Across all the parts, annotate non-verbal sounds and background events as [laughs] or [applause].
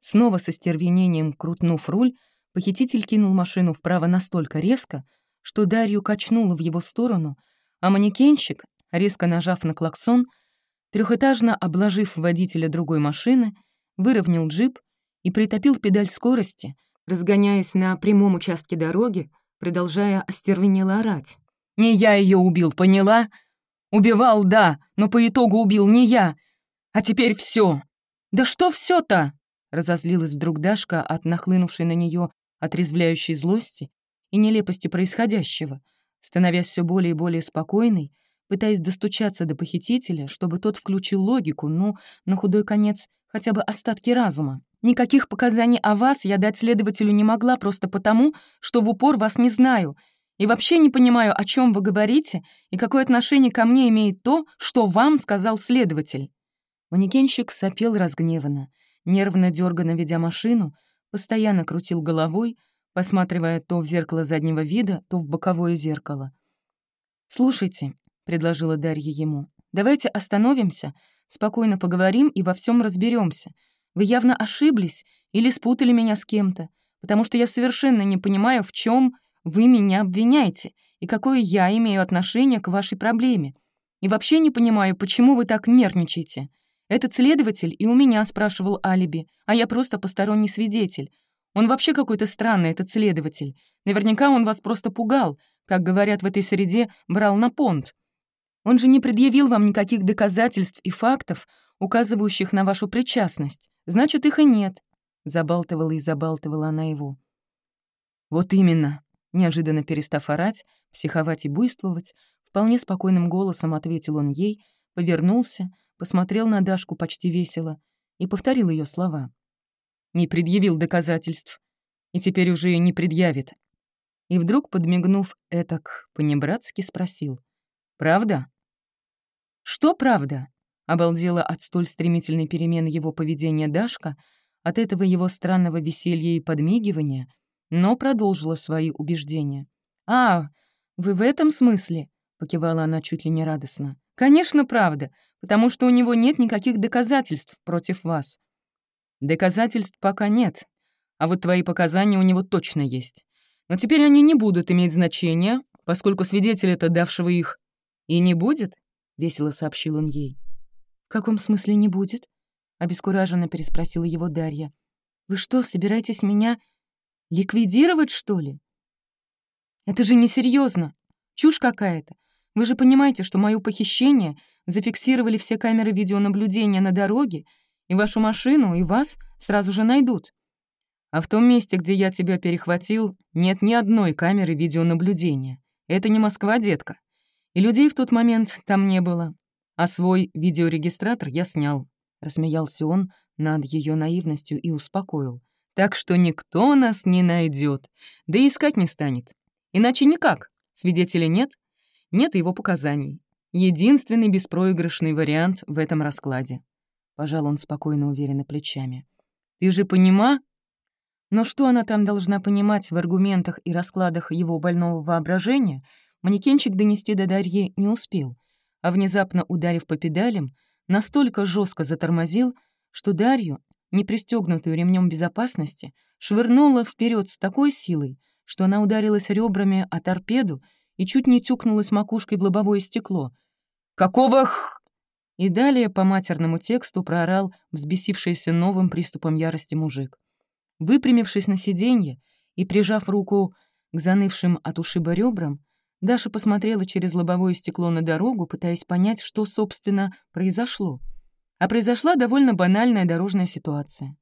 Снова со стервенением крутнув руль, похититель кинул машину вправо настолько резко, что Дарью качнуло в его сторону, а манекенщик, резко нажав на клаксон, трехэтажно обложив водителя другой машины, выровнял джип и притопил педаль скорости, разгоняясь на прямом участке дороги, продолжая остервенело орать. «Не я ее убил, поняла? Убивал, да, но по итогу убил не я. А теперь все. Да что все то Разозлилась вдруг Дашка от нахлынувшей на нее отрезвляющей злости и нелепости происходящего, становясь все более и более спокойной, пытаясь достучаться до похитителя, чтобы тот включил логику, ну, на худой конец, хотя бы остатки разума. Никаких показаний о вас я дать следователю не могла просто потому, что в упор вас не знаю, и вообще не понимаю, о чем вы говорите и какое отношение ко мне имеет то, что вам сказал следователь». Манекенщик сопел разгневанно, нервно дёрганно ведя машину, постоянно крутил головой, посматривая то в зеркало заднего вида, то в боковое зеркало. «Слушайте», — предложила Дарья ему, — «давайте остановимся, спокойно поговорим и во всем разберемся. Вы явно ошиблись или спутали меня с кем-то, потому что я совершенно не понимаю, в чем вы меня обвиняете и какое я имею отношение к вашей проблеме. И вообще не понимаю, почему вы так нервничаете. Этот следователь и у меня спрашивал алиби, а я просто посторонний свидетель. Он вообще какой-то странный, этот следователь. Наверняка он вас просто пугал, как говорят в этой среде, брал на понт. Он же не предъявил вам никаких доказательств и фактов, указывающих на вашу причастность. Значит, их и нет. Забалтывала и забалтывала она его. «Вот именно», — неожиданно перестав орать, психовать и буйствовать, вполне спокойным голосом ответил он ей, повернулся, посмотрел на Дашку почти весело и повторил ее слова. «Не предъявил доказательств. И теперь уже и не предъявит». И вдруг, подмигнув этак, понебратски спросил. «Правда?» «Что правда?» — обалдела от столь стремительной перемены его поведения Дашка, от этого его странного веселья и подмигивания, но продолжила свои убеждения. «А, вы в этом смысле?» — покивала она чуть ли не радостно. «Конечно, правда, потому что у него нет никаких доказательств против вас». «Доказательств пока нет, а вот твои показания у него точно есть. Но теперь они не будут иметь значения, поскольку свидетель это давшего их и не будет», — весело сообщил он ей. «В каком смысле не будет?» — обескураженно переспросила его Дарья. «Вы что, собираетесь меня ликвидировать, что ли?» «Это же несерьезно. Чушь какая-то. Вы же понимаете, что мое похищение зафиксировали все камеры видеонаблюдения на дороге, и вашу машину, и вас сразу же найдут. А в том месте, где я тебя перехватил, нет ни одной камеры видеонаблюдения. Это не Москва, детка. И людей в тот момент там не было. А свой видеорегистратор я снял. Рассмеялся он над ее наивностью и успокоил. Так что никто нас не найдет, да и искать не станет. Иначе никак. Свидетеля нет, нет его показаний. Единственный беспроигрышный вариант в этом раскладе. Пожал он спокойно уверенно плечами. «Ты же понима?» Но что она там должна понимать в аргументах и раскладах его больного воображения, манекенщик донести до Дарьи не успел, а внезапно ударив по педалям, настолько жестко затормозил, что Дарью, не пристегнутую ремнем безопасности, швырнула вперед с такой силой, что она ударилась ребрами о торпеду и чуть не тюкнулась макушкой в лобовое стекло. «Какого х...» И далее по матерному тексту проорал взбесившийся новым приступом ярости мужик. Выпрямившись на сиденье и прижав руку к занывшим от ушиба ребрам, Даша посмотрела через лобовое стекло на дорогу, пытаясь понять, что, собственно, произошло. А произошла довольно банальная дорожная ситуация.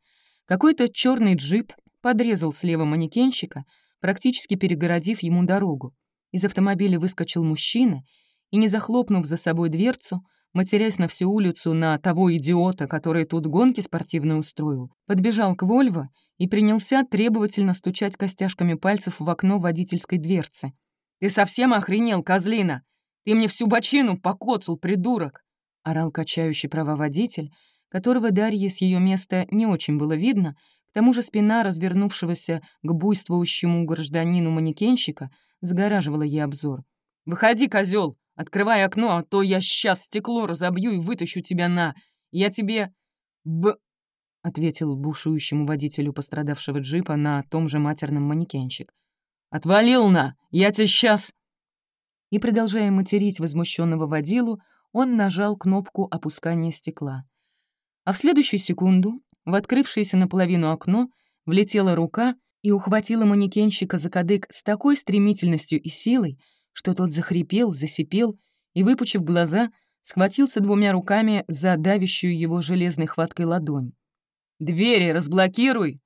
Какой-то черный джип подрезал слева манекенщика, практически перегородив ему дорогу. Из автомобиля выскочил мужчина и, не захлопнув за собой дверцу, матерясь на всю улицу на того идиота, который тут гонки спортивные устроил, подбежал к Вольво и принялся требовательно стучать костяшками пальцев в окно водительской дверцы. «Ты совсем охренел, козлина? Ты мне всю бочину покоцал, придурок!» — орал качающий права водитель, которого Дарье с ее места не очень было видно, тому же спина развернувшегося к буйствующему гражданину манекенщика — загораживала ей обзор. «Выходи, козел, Открывай окно, а то я сейчас стекло разобью и вытащу тебя на... Я тебе... Б...» ответил бушующему водителю пострадавшего джипа на том же матерном манекенщик. «Отвалил на! Я тебе сейчас...» И, продолжая материть возмущенного водилу, он нажал кнопку опускания стекла. А в следующую секунду в открывшееся наполовину окно влетела рука и ухватила манекенщика за кадык с такой стремительностью и силой, что тот захрипел, засипел и, выпучив глаза, схватился двумя руками за давящую его железной хваткой ладонь. «Двери разблокируй!»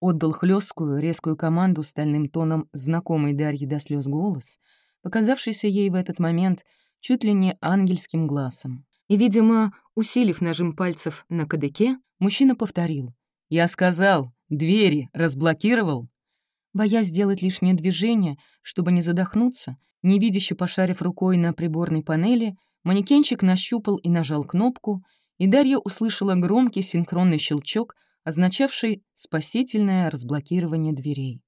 Отдал хлесткую, резкую команду стальным тоном знакомый Дарьи до слез голос, показавшийся ей в этот момент чуть ли не ангельским глазом. И, видимо, усилив нажим пальцев на кадыке, мужчина повторил. «Я сказал, двери разблокировал?» Боясь сделать лишнее движение, чтобы не задохнуться, невидяще пошарив рукой на приборной панели, манекенщик нащупал и нажал кнопку, и Дарья услышала громкий синхронный щелчок, означавший спасительное разблокирование дверей.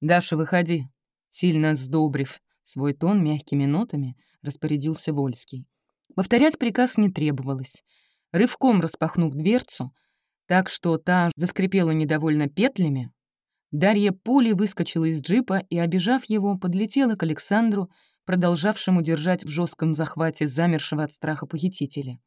«Даша, выходи!» Сильно сдобрив свой тон мягкими нотами, распорядился Вольский. Повторять приказ не требовалось. Рывком распахнув дверцу, так что та заскрипела недовольно петлями, Дарья пулей выскочила из джипа и, обижав его, подлетела к Александру, продолжавшему держать в жестком захвате замершего от страха похитителя.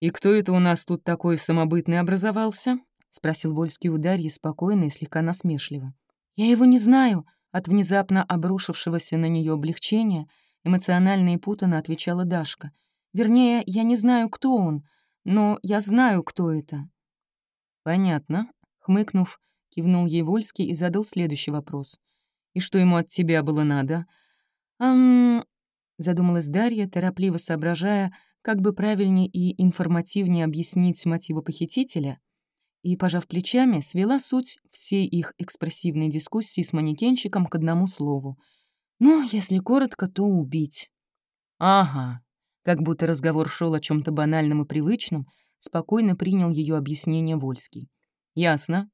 «И кто это у нас тут такой самобытный образовался?» — спросил Вольский у Дарьи спокойно и слегка насмешливо. «Я его не знаю», — от внезапно обрушившегося на нее облегчения эмоционально и путанно отвечала Дашка. «Вернее, я не знаю, кто он, но я знаю, кто это». «Понятно», — хмыкнув, Кивнул ей Вольский и задал следующий вопрос. «И что ему от тебя было надо?» «Ам...» — задумалась Дарья, торопливо соображая, как бы правильнее и информативнее объяснить мотивы похитителя, и, пожав плечами, свела суть всей их экспрессивной дискуссии с манекенщиком к одному слову. «Ну, если коротко, то убить». «Ага», как будто разговор шел о чем то банальном и привычном, спокойно принял ее объяснение Вольский. «Ясно.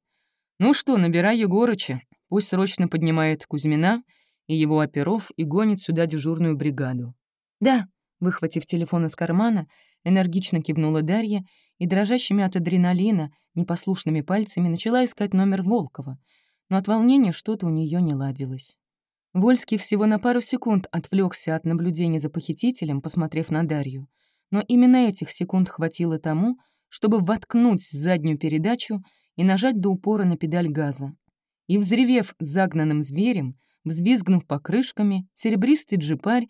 «Ну что, набирай Егорыча, пусть срочно поднимает Кузьмина и его оперов и гонит сюда дежурную бригаду». «Да», — выхватив телефон из кармана, энергично кивнула Дарья и дрожащими от адреналина непослушными пальцами начала искать номер Волкова, но от волнения что-то у нее не ладилось. Вольский всего на пару секунд отвлекся от наблюдения за похитителем, посмотрев на Дарью, но именно этих секунд хватило тому, чтобы воткнуть заднюю передачу и нажать до упора на педаль газа. И, взревев загнанным зверем, взвизгнув покрышками, серебристый джипарь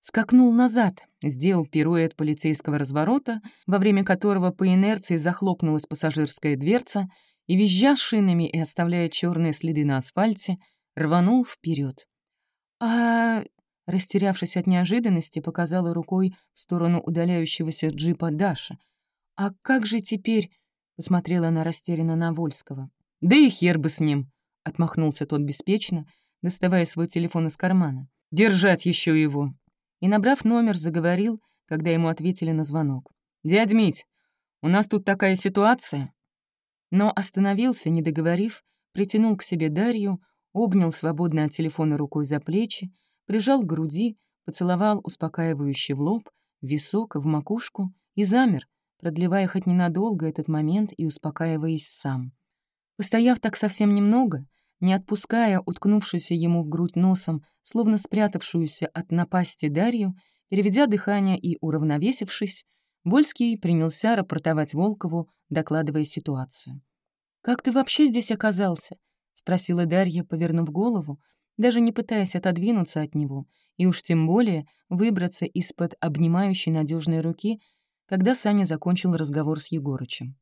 скакнул назад, сделал пируэт полицейского разворота, во время которого по инерции захлопнулась пассажирская дверца и, визжа шинами и оставляя черные следы на асфальте, рванул вперед. А растерявшись от неожиданности, показала рукой в сторону удаляющегося джипа Даша. «А как же теперь?» Посмотрела она растерянно на Вольского. «Да и хер бы с ним!» — отмахнулся тот беспечно, доставая свой телефон из кармана. «Держать еще его!» И, набрав номер, заговорил, когда ему ответили на звонок. «Дядь Мить, у нас тут такая ситуация!» Но остановился, не договорив, притянул к себе Дарью, обнял свободно от телефона рукой за плечи, прижал к груди, поцеловал успокаивающе в лоб, в висок, в макушку и замер, продлевая хоть ненадолго этот момент и успокаиваясь сам. Постояв так совсем немного, не отпуская уткнувшуюся ему в грудь носом, словно спрятавшуюся от напасти Дарью, переведя дыхание и уравновесившись, Вольский принялся рапортовать Волкову, докладывая ситуацию. «Как ты вообще здесь оказался?» — спросила Дарья, повернув голову, даже не пытаясь отодвинуться от него, и уж тем более выбраться из-под обнимающей надежной руки, когда Саня закончил разговор с Егорычем.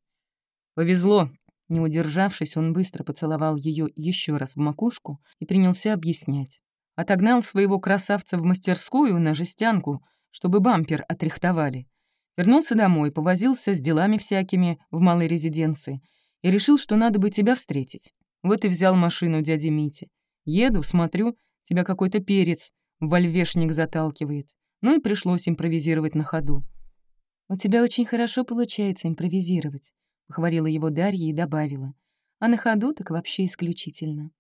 «Повезло!» Не удержавшись, он быстро поцеловал ее еще раз в макушку и принялся объяснять. Отогнал своего красавца в мастерскую на жестянку, чтобы бампер отрихтовали. Вернулся домой, повозился с делами всякими в малой резиденции и решил, что надо бы тебя встретить. Вот и взял машину дяди Мити. Еду, смотрю, тебя какой-то перец в вольвешник заталкивает. Ну и пришлось импровизировать на ходу. «У тебя очень хорошо получается импровизировать», — похвалила его Дарья и добавила. «А на ходу так вообще исключительно».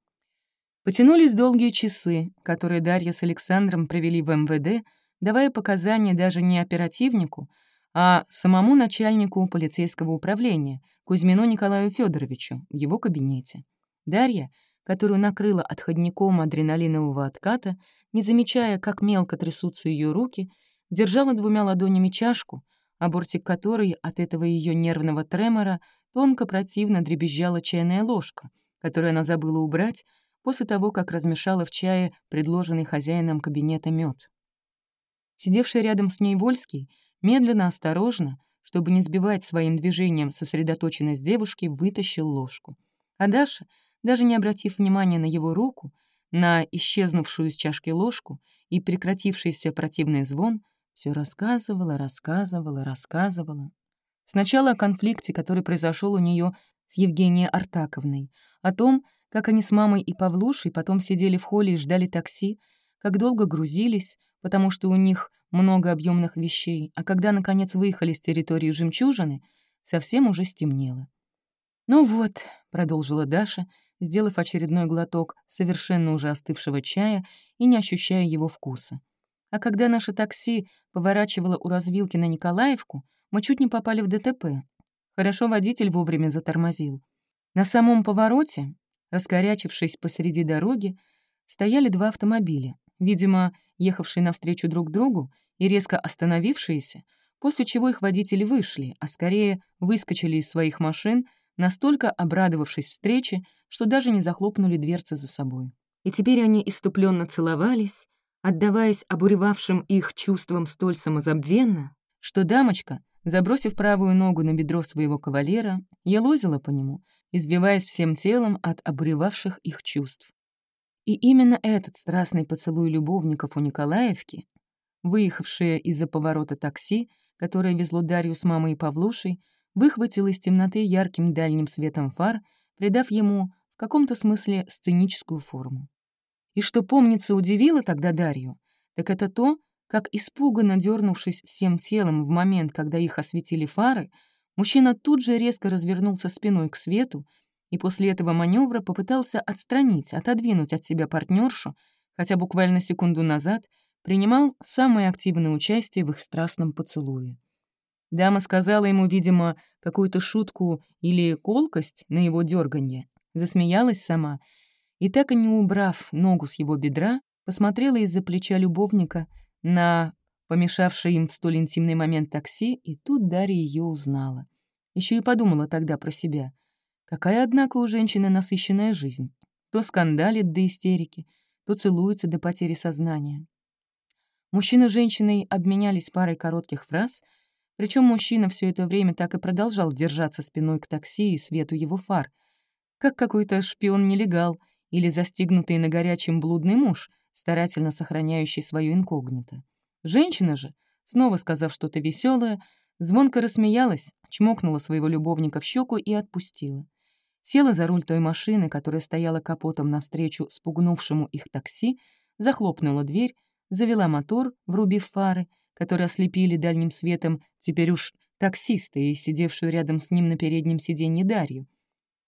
Потянулись долгие часы, которые Дарья с Александром провели в МВД, давая показания даже не оперативнику, а самому начальнику полицейского управления, Кузьмину Николаю Федоровичу, в его кабинете. Дарья, которую накрыла отходником адреналинового отката, не замечая, как мелко трясутся ее руки, держала двумя ладонями чашку, а бортик которой от этого ее нервного тремора тонко противно дребезжала чайная ложка, которую она забыла убрать после того, как размешала в чае предложенный хозяином кабинета мед. Сидевший рядом с ней Вольский медленно, осторожно, чтобы не сбивать своим движением сосредоточенность девушки, вытащил ложку. А Даша, даже не обратив внимания на его руку, на исчезнувшую из чашки ложку и прекратившийся противный звон, все рассказывала, рассказывала, рассказывала. Сначала о конфликте, который произошел у нее с Евгенией Артаковной, о том, как они с мамой и Павлушей потом сидели в холле и ждали такси, как долго грузились, потому что у них много объемных вещей, а когда, наконец, выехали с территории жемчужины, совсем уже стемнело. «Ну вот», — продолжила Даша, сделав очередной глоток совершенно уже остывшего чая и не ощущая его вкуса. А когда наше такси поворачивало у развилки на Николаевку, мы чуть не попали в ДТП. Хорошо водитель вовремя затормозил. На самом повороте, раскорячившись посреди дороги, стояли два автомобиля, видимо, ехавшие навстречу друг другу и резко остановившиеся, после чего их водители вышли, а скорее выскочили из своих машин, настолько обрадовавшись встрече, что даже не захлопнули дверцы за собой. И теперь они иступленно целовались, отдаваясь обуревавшим их чувствам столь самозабвенно, что дамочка, забросив правую ногу на бедро своего кавалера, елозила по нему, избиваясь всем телом от обуревавших их чувств. И именно этот страстный поцелуй любовников у Николаевки, выехавшее из-за поворота такси, которое везло Дарью с мамой и Павлушей, выхватил из темноты ярким дальним светом фар, придав ему в каком-то смысле сценическую форму. И что, помнится, удивило тогда Дарью, так это то, как испуганно дернувшись всем телом в момент, когда их осветили фары, мужчина тут же резко развернулся спиной к свету и после этого маневра попытался отстранить, отодвинуть от себя партнершу, хотя буквально секунду назад принимал самое активное участие в их страстном поцелуе. Дама сказала ему, видимо, какую-то шутку или колкость на его дерганье, засмеялась сама и, так и не убрав ногу с его бедра, посмотрела из-за плеча любовника на помешавший им в столь интимный момент такси, и тут Дарья ее узнала. Еще и подумала тогда про себя. Какая, однако, у женщины насыщенная жизнь. То скандалит до истерики, то целуется до потери сознания. Мужчина с женщиной обменялись парой коротких фраз, причем мужчина все это время так и продолжал держаться спиной к такси и свету его фар, как какой-то шпион-нелегал или застигнутый на горячем блудный муж, старательно сохраняющий свое инкогнито. Женщина же, снова сказав что-то веселое, звонко рассмеялась, чмокнула своего любовника в щеку и отпустила. Села за руль той машины, которая стояла капотом навстречу спугнувшему их такси, захлопнула дверь, завела мотор, врубив фары, которые ослепили дальним светом теперь уж таксиста и сидевшую рядом с ним на переднем сиденье Дарью.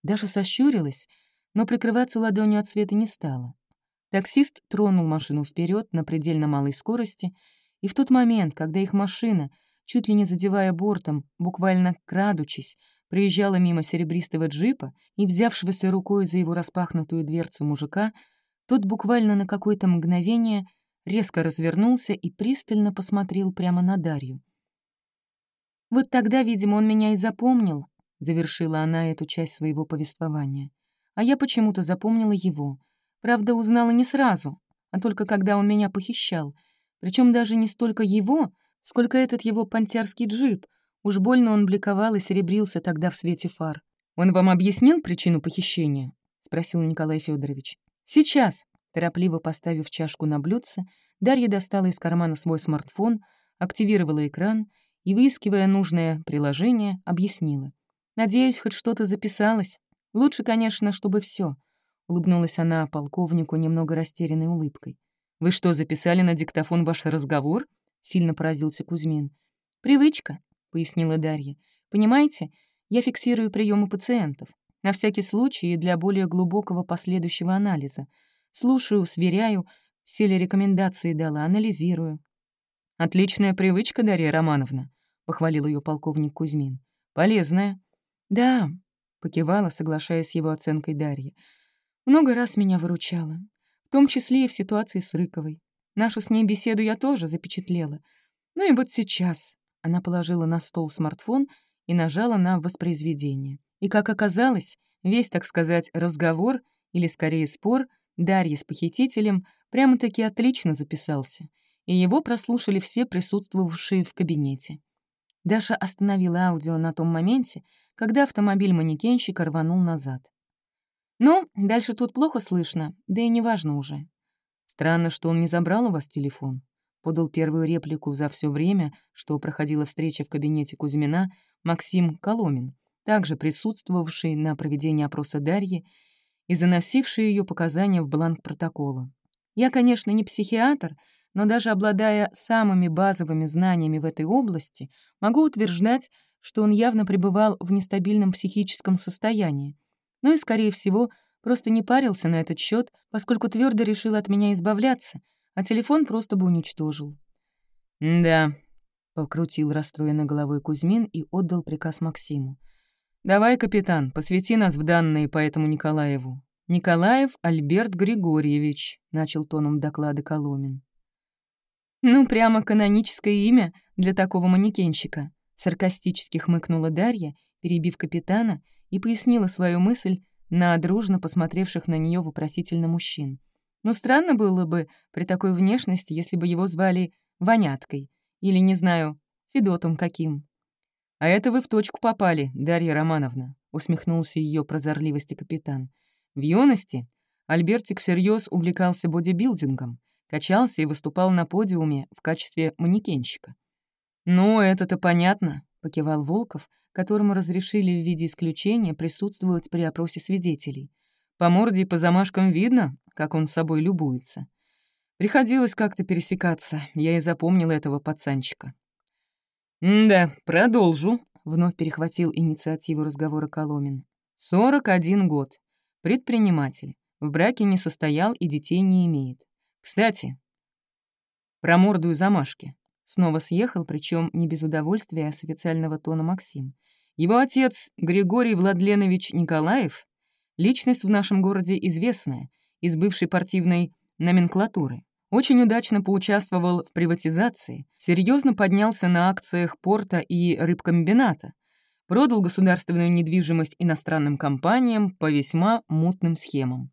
Даша сощурилась, но прикрываться ладонью от света не стала. Таксист тронул машину вперед на предельно малой скорости, и в тот момент, когда их машина, чуть ли не задевая бортом, буквально крадучись, проезжала мимо серебристого джипа и, взявшегося рукой за его распахнутую дверцу мужика, тот буквально на какое-то мгновение резко развернулся и пристально посмотрел прямо на Дарью. «Вот тогда, видимо, он меня и запомнил», — завершила она эту часть своего повествования. «А я почему-то запомнила его. Правда, узнала не сразу, а только когда он меня похищал. Причем даже не столько его, сколько этот его пантярский джип. Уж больно он бликовал и серебрился тогда в свете фар. «Он вам объяснил причину похищения?» — спросил Николай Федорович. «Сейчас», Торопливо поставив чашку на блюдце, Дарья достала из кармана свой смартфон, активировала экран и, выискивая нужное приложение, объяснила. «Надеюсь, хоть что-то записалось. Лучше, конечно, чтобы все. улыбнулась она полковнику немного растерянной улыбкой. «Вы что, записали на диктофон ваш разговор?» — сильно поразился Кузьмин. «Привычка», — пояснила Дарья. «Понимаете, я фиксирую приемы пациентов. На всякий случай и для более глубокого последующего анализа. Слушаю, сверяю, все ли рекомендации дала, анализирую. «Отличная привычка, Дарья Романовна», похвалил ее полковник Кузьмин. «Полезная». «Да», — покивала, соглашаясь с его оценкой Дарья. «Много раз меня выручала, в том числе и в ситуации с Рыковой. Нашу с ней беседу я тоже запечатлела. Ну и вот сейчас». Она положила на стол смартфон и нажала на воспроизведение. И, как оказалось, весь, так сказать, разговор, или скорее спор, Дарьи с похитителем прямо-таки отлично записался, и его прослушали все присутствовавшие в кабинете. Даша остановила аудио на том моменте, когда автомобиль манекенщика рванул назад. «Ну, дальше тут плохо слышно, да и неважно уже». «Странно, что он не забрал у вас телефон», — подал первую реплику за все время, что проходила встреча в кабинете Кузьмина, Максим Коломин, также присутствовавший на проведении опроса Дарьи и заносивший ее показания в бланк протокола. Я, конечно, не психиатр, но даже обладая самыми базовыми знаниями в этой области, могу утверждать, что он явно пребывал в нестабильном психическом состоянии. Ну и, скорее всего, просто не парился на этот счет, поскольку твердо решил от меня избавляться, а телефон просто бы уничтожил. «Да», — покрутил расстроенно головой Кузьмин и отдал приказ Максиму. «Давай, капитан, посвяти нас в данные по этому Николаеву». «Николаев Альберт Григорьевич», — начал тоном доклада Коломин. «Ну, прямо каноническое имя для такого манекенщика», — саркастически хмыкнула Дарья, перебив капитана, и пояснила свою мысль на дружно посмотревших на нее вопросительно мужчин. «Ну, странно было бы при такой внешности, если бы его звали Воняткой или, не знаю, Федотом каким». «А это вы в точку попали, Дарья Романовна», — усмехнулся ее прозорливости капитан. «В юности Альбертик всерьез увлекался бодибилдингом, качался и выступал на подиуме в качестве манекенщика. «Ну, это-то понятно», — покивал Волков, которому разрешили в виде исключения присутствовать при опросе свидетелей. По морде и по замашкам видно, как он собой любуется. Приходилось как-то пересекаться, я и запомнил этого пацанчика. «Да, продолжу», — вновь перехватил инициативу разговора Коломин. «Сорок один год. Предприниматель. В браке не состоял и детей не имеет. Кстати, про морду и замашки. Снова съехал, причем не без удовольствия с официального тона Максим. Его отец, Григорий Владленович Николаев, личность в нашем городе известная, из бывшей партийной номенклатуры. Очень удачно поучаствовал в приватизации, серьезно поднялся на акциях порта и рыбкомбината, продал государственную недвижимость иностранным компаниям по весьма мутным схемам.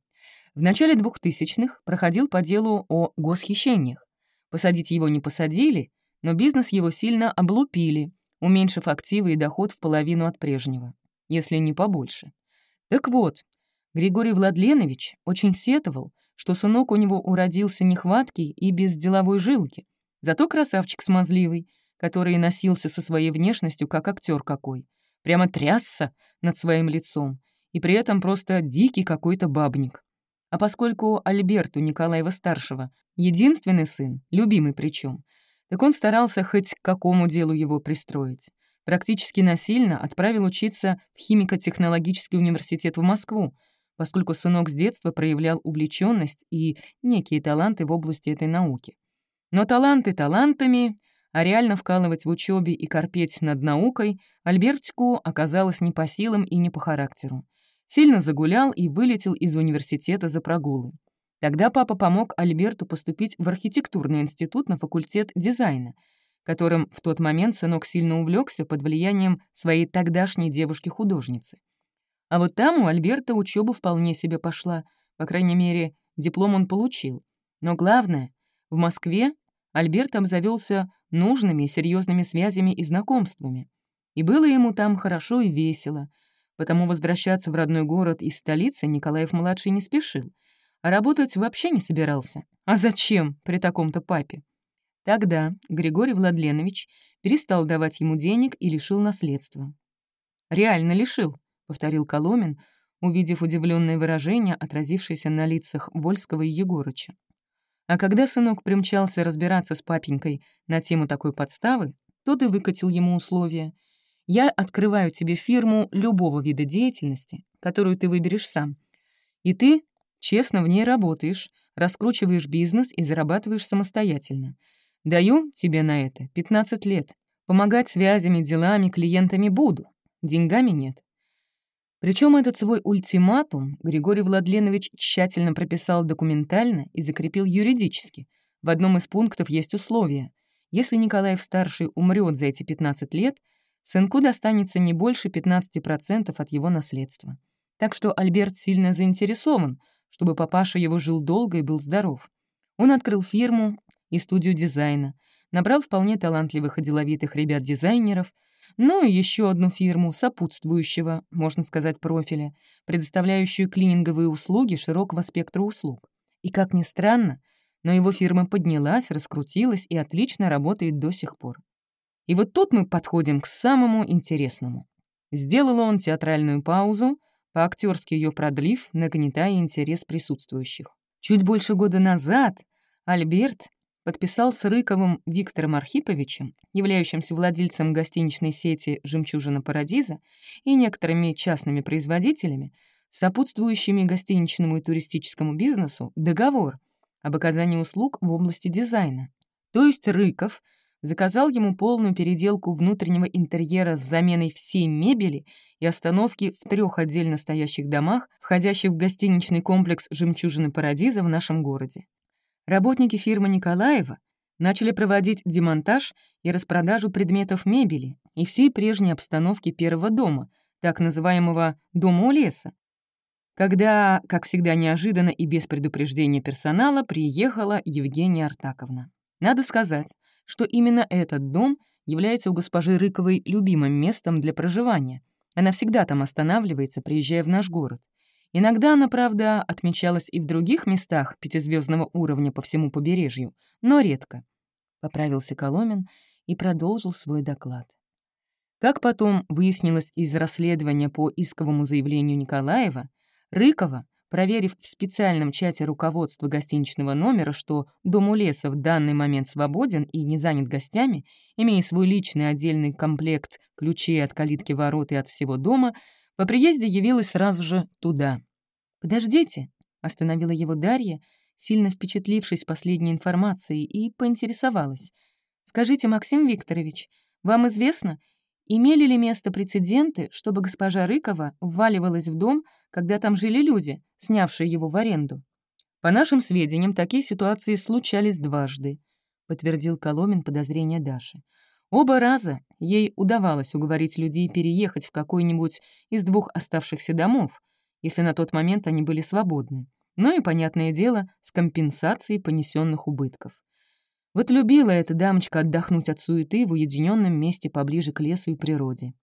В начале 2000-х проходил по делу о госхищениях. Посадить его не посадили, но бизнес его сильно облупили, уменьшив активы и доход в половину от прежнего, если не побольше. Так вот, Григорий Владленович очень сетовал, что сынок у него уродился нехваткий и без деловой жилки, зато красавчик смазливый, который носился со своей внешностью как актер какой, прямо трясся над своим лицом, и при этом просто дикий какой-то бабник. А поскольку Альберту Николаева-старшего единственный сын, любимый причем, так он старался хоть к какому делу его пристроить. Практически насильно отправил учиться в химико-технологический университет в Москву, поскольку сынок с детства проявлял увлеченность и некие таланты в области этой науки. Но таланты талантами, а реально вкалывать в учебе и корпеть над наукой Альбертику оказалось не по силам и не по характеру сильно загулял и вылетел из университета за прогулы. Тогда папа помог Альберту поступить в архитектурный институт на факультет дизайна, которым в тот момент сынок сильно увлекся под влиянием своей тогдашней девушки-художницы. А вот там у Альберта учеба вполне себе пошла, по крайней мере, диплом он получил. Но главное, в Москве Альберт обзавелся нужными серьезными связями и знакомствами. И было ему там хорошо и весело — потому возвращаться в родной город из столицы Николаев-младший не спешил, а работать вообще не собирался. А зачем при таком-то папе? Тогда Григорий Владленович перестал давать ему денег и лишил наследства. «Реально лишил», — повторил Коломин, увидев удивленное выражение, отразившееся на лицах Вольского и Егорыча. А когда сынок примчался разбираться с папенькой на тему такой подставы, тот и выкатил ему условия — я открываю тебе фирму любого вида деятельности, которую ты выберешь сам. И ты честно в ней работаешь, раскручиваешь бизнес и зарабатываешь самостоятельно. Даю тебе на это 15 лет. Помогать связями, делами, клиентами буду. Деньгами нет. Причем этот свой ультиматум Григорий Владленович тщательно прописал документально и закрепил юридически. В одном из пунктов есть условие. Если Николаев-старший умрет за эти 15 лет, сынку достанется не больше 15% от его наследства. Так что Альберт сильно заинтересован, чтобы папаша его жил долго и был здоров. Он открыл фирму и студию дизайна, набрал вполне талантливых и деловитых ребят-дизайнеров, ну и еще одну фирму сопутствующего, можно сказать, профиля, предоставляющую клининговые услуги широкого спектра услуг. И, как ни странно, но его фирма поднялась, раскрутилась и отлично работает до сих пор. И вот тут мы подходим к самому интересному. Сделал он театральную паузу, по-актерски ее продлив, нагнетая интерес присутствующих. Чуть больше года назад Альберт подписал с Рыковым Виктором Архиповичем, являющимся владельцем гостиничной сети «Жемчужина Парадиза» и некоторыми частными производителями, сопутствующими гостиничному и туристическому бизнесу, договор об оказании услуг в области дизайна. То есть Рыков заказал ему полную переделку внутреннего интерьера с заменой всей мебели и остановки в трех отдельно стоящих домах, входящих в гостиничный комплекс «Жемчужины Парадиза» в нашем городе. Работники фирмы Николаева начали проводить демонтаж и распродажу предметов мебели и всей прежней обстановки первого дома, так называемого «дома у леса», когда, как всегда неожиданно и без предупреждения персонала, приехала Евгения Артаковна. Надо сказать, что именно этот дом является у госпожи Рыковой любимым местом для проживания. Она всегда там останавливается, приезжая в наш город. Иногда она, правда, отмечалась и в других местах пятизвездного уровня по всему побережью, но редко. Поправился Коломин и продолжил свой доклад. Как потом выяснилось из расследования по исковому заявлению Николаева, Рыкова, проверив в специальном чате руководства гостиничного номера, что дом у леса в данный момент свободен и не занят гостями, имея свой личный отдельный комплект ключей от калитки ворот и от всего дома, по приезде явилась сразу же туда. «Подождите», — остановила его Дарья, сильно впечатлившись последней информацией, и поинтересовалась. «Скажите, Максим Викторович, вам известно, имели ли место прецеденты, чтобы госпожа Рыкова вваливалась в дом, когда там жили люди, снявшие его в аренду?» «По нашим сведениям, такие ситуации случались дважды», — подтвердил Коломин подозрения Даши. Оба раза ей удавалось уговорить людей переехать в какой-нибудь из двух оставшихся домов, если на тот момент они были свободны. Ну и, понятное дело, с компенсацией понесенных убытков. Вот любила эта дамочка отдохнуть от суеты в уединенном месте поближе к лесу и природе.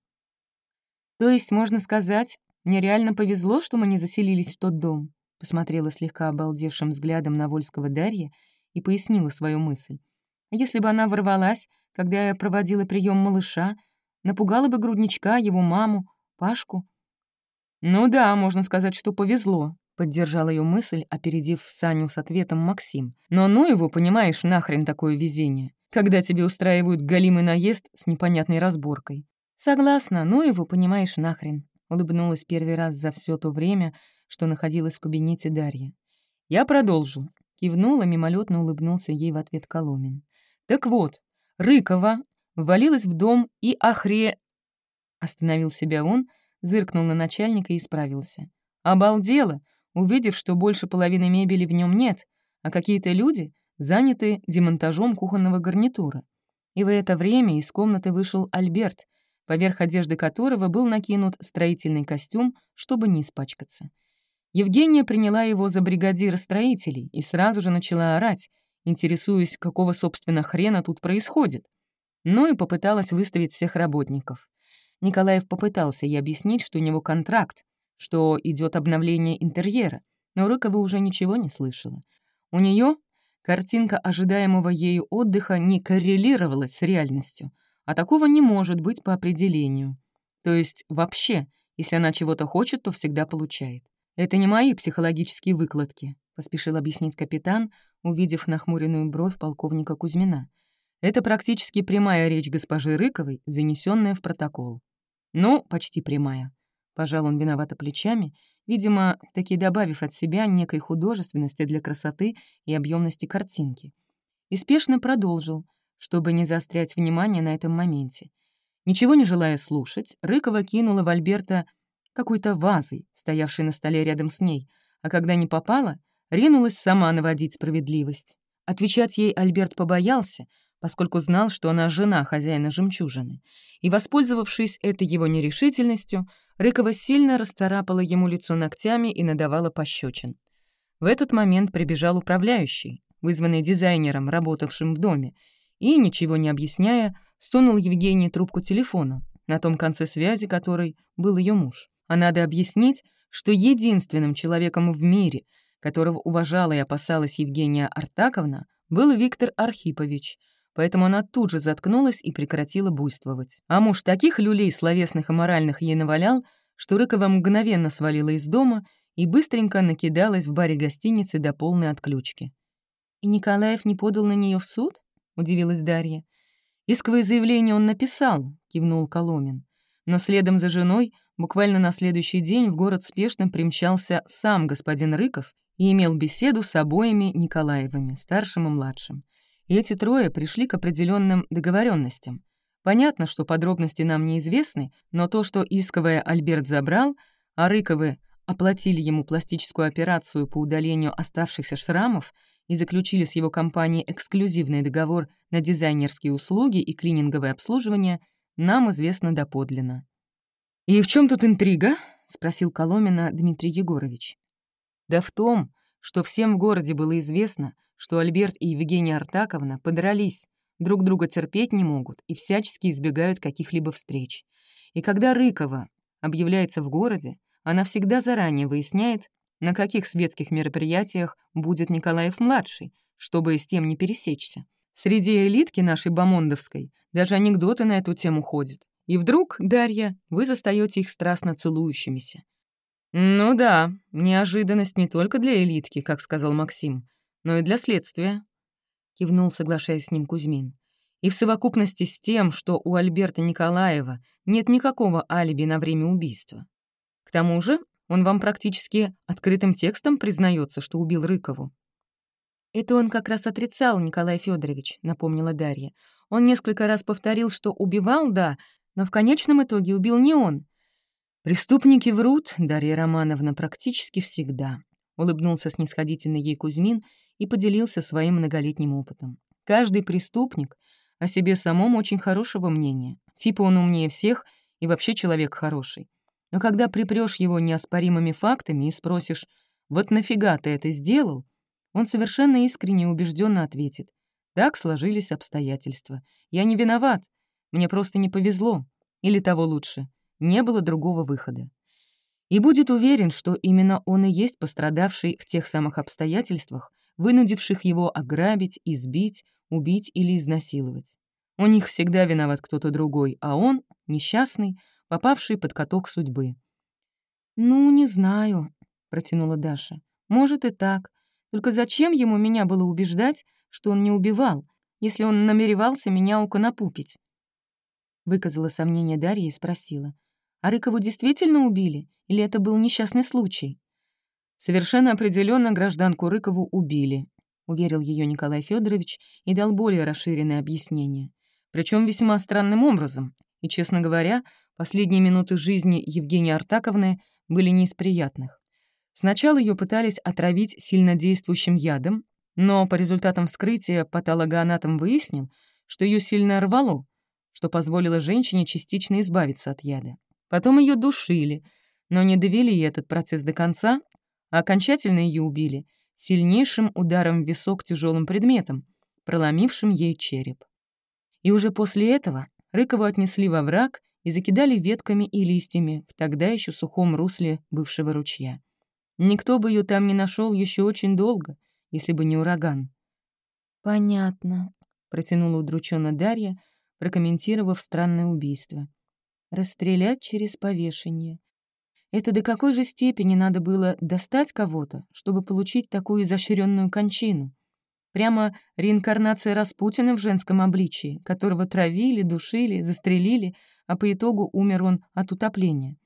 То есть, можно сказать, мне реально повезло, что мы не заселились в тот дом, посмотрела слегка обалдевшим взглядом на Вольского Дарья и пояснила свою мысль. Если бы она ворвалась, когда я проводила прием малыша, напугала бы грудничка, его маму, Пашку. «Ну да, можно сказать, что повезло», — поддержал ее мысль, опередив Саню с ответом Максим. «Но ну его, понимаешь, нахрен такое везение, когда тебе устраивают галимый наезд с непонятной разборкой». «Согласна, ну его, понимаешь, нахрен», — улыбнулась первый раз за все то время, что находилась в кабинете Дарья. «Я продолжу», — кивнул и мимолетно улыбнулся ей в ответ Коломин. «Так вот, Рыкова ввалилась в дом и охре...» Остановил себя он, зыркнул на начальника и исправился. Обалдела, увидев, что больше половины мебели в нем нет, а какие-то люди заняты демонтажом кухонного гарнитура. И в это время из комнаты вышел Альберт, поверх одежды которого был накинут строительный костюм, чтобы не испачкаться. Евгения приняла его за бригадира строителей и сразу же начала орать, интересуясь, какого, собственно, хрена тут происходит. Ну и попыталась выставить всех работников. Николаев попытался ей объяснить, что у него контракт, что идет обновление интерьера, но Рыкова уже ничего не слышала. У нее картинка ожидаемого ею отдыха не коррелировалась с реальностью, а такого не может быть по определению. То есть вообще, если она чего-то хочет, то всегда получает. Это не мои психологические выкладки, поспешил объяснить капитан, увидев нахмуренную бровь полковника Кузьмина. Это практически прямая речь госпожи Рыковой, занесенная в протокол. Ну, почти прямая. Пожал он виновато плечами, видимо, таки добавив от себя некой художественности для красоты и объемности картинки. И спешно продолжил, чтобы не заострять внимание на этом моменте. Ничего не желая слушать, Рыкова кинула в Альберта какой-то вазой, стоявшей на столе рядом с ней, а когда не попала, ринулась сама наводить справедливость. Отвечать ей Альберт побоялся, поскольку знал, что она жена хозяина жемчужины, и, воспользовавшись этой его нерешительностью, Рыкова сильно расцарапала ему лицо ногтями и надавала пощечин. В этот момент прибежал управляющий, вызванный дизайнером, работавшим в доме, и, ничего не объясняя, сунул Евгении трубку телефона, на том конце связи которой был ее муж. А надо объяснить, что единственным человеком в мире, которого уважала и опасалась Евгения Артаковна, был Виктор Архипович, поэтому она тут же заткнулась и прекратила буйствовать. А муж таких люлей словесных и моральных ей навалял, что Рыкова мгновенно свалила из дома и быстренько накидалась в баре гостиницы до полной отключки. «И Николаев не подал на нее в суд?» — удивилась Дарья. «Исковое заявление он написал», — кивнул Коломин. Но следом за женой буквально на следующий день в город спешно примчался сам господин Рыков и имел беседу с обоими Николаевыми, старшим и младшим. И эти трое пришли к определенным договоренностям. Понятно, что подробности нам неизвестны, но то, что исковое Альберт забрал, а Рыковы оплатили ему пластическую операцию по удалению оставшихся шрамов и заключили с его компанией эксклюзивный договор на дизайнерские услуги и клининговое обслуживание, нам известно доподлинно. «И в чем тут интрига?» — спросил Коломина Дмитрий Егорович. «Да в том, что всем в городе было известно, что Альберт и Евгения Артаковна подрались, друг друга терпеть не могут и всячески избегают каких-либо встреч. И когда Рыкова объявляется в городе, она всегда заранее выясняет, на каких светских мероприятиях будет Николаев-младший, чтобы с тем не пересечься. Среди элитки нашей Бамондовской даже анекдоты на эту тему ходят. И вдруг, Дарья, вы застаете их страстно целующимися. «Ну да, неожиданность не только для элитки, как сказал Максим, но и для следствия», — кивнул, соглашаясь с ним Кузьмин. «И в совокупности с тем, что у Альберта Николаева нет никакого алиби на время убийства. К тому же он вам практически открытым текстом признается, что убил Рыкову». «Это он как раз отрицал, Николай Федорович, напомнила Дарья. «Он несколько раз повторил, что убивал, да, но в конечном итоге убил не он». «Преступники врут, Дарья Романовна, практически всегда», — улыбнулся снисходительно ей Кузьмин и поделился своим многолетним опытом. «Каждый преступник о себе самом очень хорошего мнения. Типа он умнее всех и вообще человек хороший. Но когда припрёшь его неоспоримыми фактами и спросишь, «Вот нафига ты это сделал?», он совершенно искренне и убежденно ответит, «Так сложились обстоятельства. Я не виноват. Мне просто не повезло. Или того лучше, не было другого выхода». И будет уверен, что именно он и есть пострадавший в тех самых обстоятельствах, вынудивших его ограбить, избить, убить или изнасиловать. У них всегда виноват кто-то другой, а он, несчастный, попавший под каток судьбы. «Ну, не знаю», — протянула Даша. «Может и так. Только зачем ему меня было убеждать, что он не убивал, если он намеревался меня уконопупить?» Выказала сомнение Дарья и спросила. «А Рыкову действительно убили? Или это был несчастный случай?» «Совершенно определенно гражданку Рыкову убили», — уверил ее Николай Федорович и дал более расширенное объяснение. Причем весьма странным образом. И, честно говоря, Последние минуты жизни Евгении Артаковны были не из приятных. Сначала ее пытались отравить сильнодействующим ядом, но по результатам вскрытия патологоанатом выяснил, что ее сильно рвало, что позволило женщине частично избавиться от яда. Потом ее душили, но не довели этот процесс до конца, а окончательно ее убили сильнейшим ударом в висок тяжелым предметом, проломившим ей череп. И уже после этого Рыкову отнесли во враг и закидали ветками и листьями в тогда еще сухом русле бывшего ручья. Никто бы ее там не нашел еще очень долго, если бы не ураган. «Понятно», — протянула удрученно Дарья, прокомментировав странное убийство. «Расстрелять через повешение. Это до какой же степени надо было достать кого-то, чтобы получить такую изощренную кончину? Прямо реинкарнация Распутина в женском обличии, которого травили, душили, застрелили, а по итогу умер он от утопления.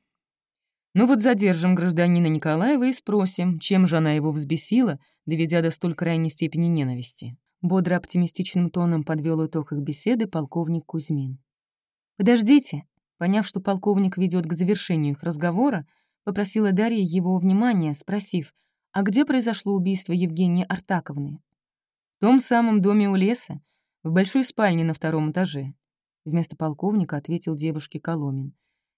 Ну вот задержим гражданина Николаева и спросим, чем же она его взбесила, доведя до столь крайней степени ненависти. Бодро оптимистичным тоном подвел итог их беседы полковник Кузьмин. «Подождите!» Поняв, что полковник ведет к завершению их разговора, попросила Дарья его внимания, спросив, а где произошло убийство Евгении Артаковны? В том самом доме у леса, в большой спальне на втором этаже. Вместо полковника ответил девушке Коломин.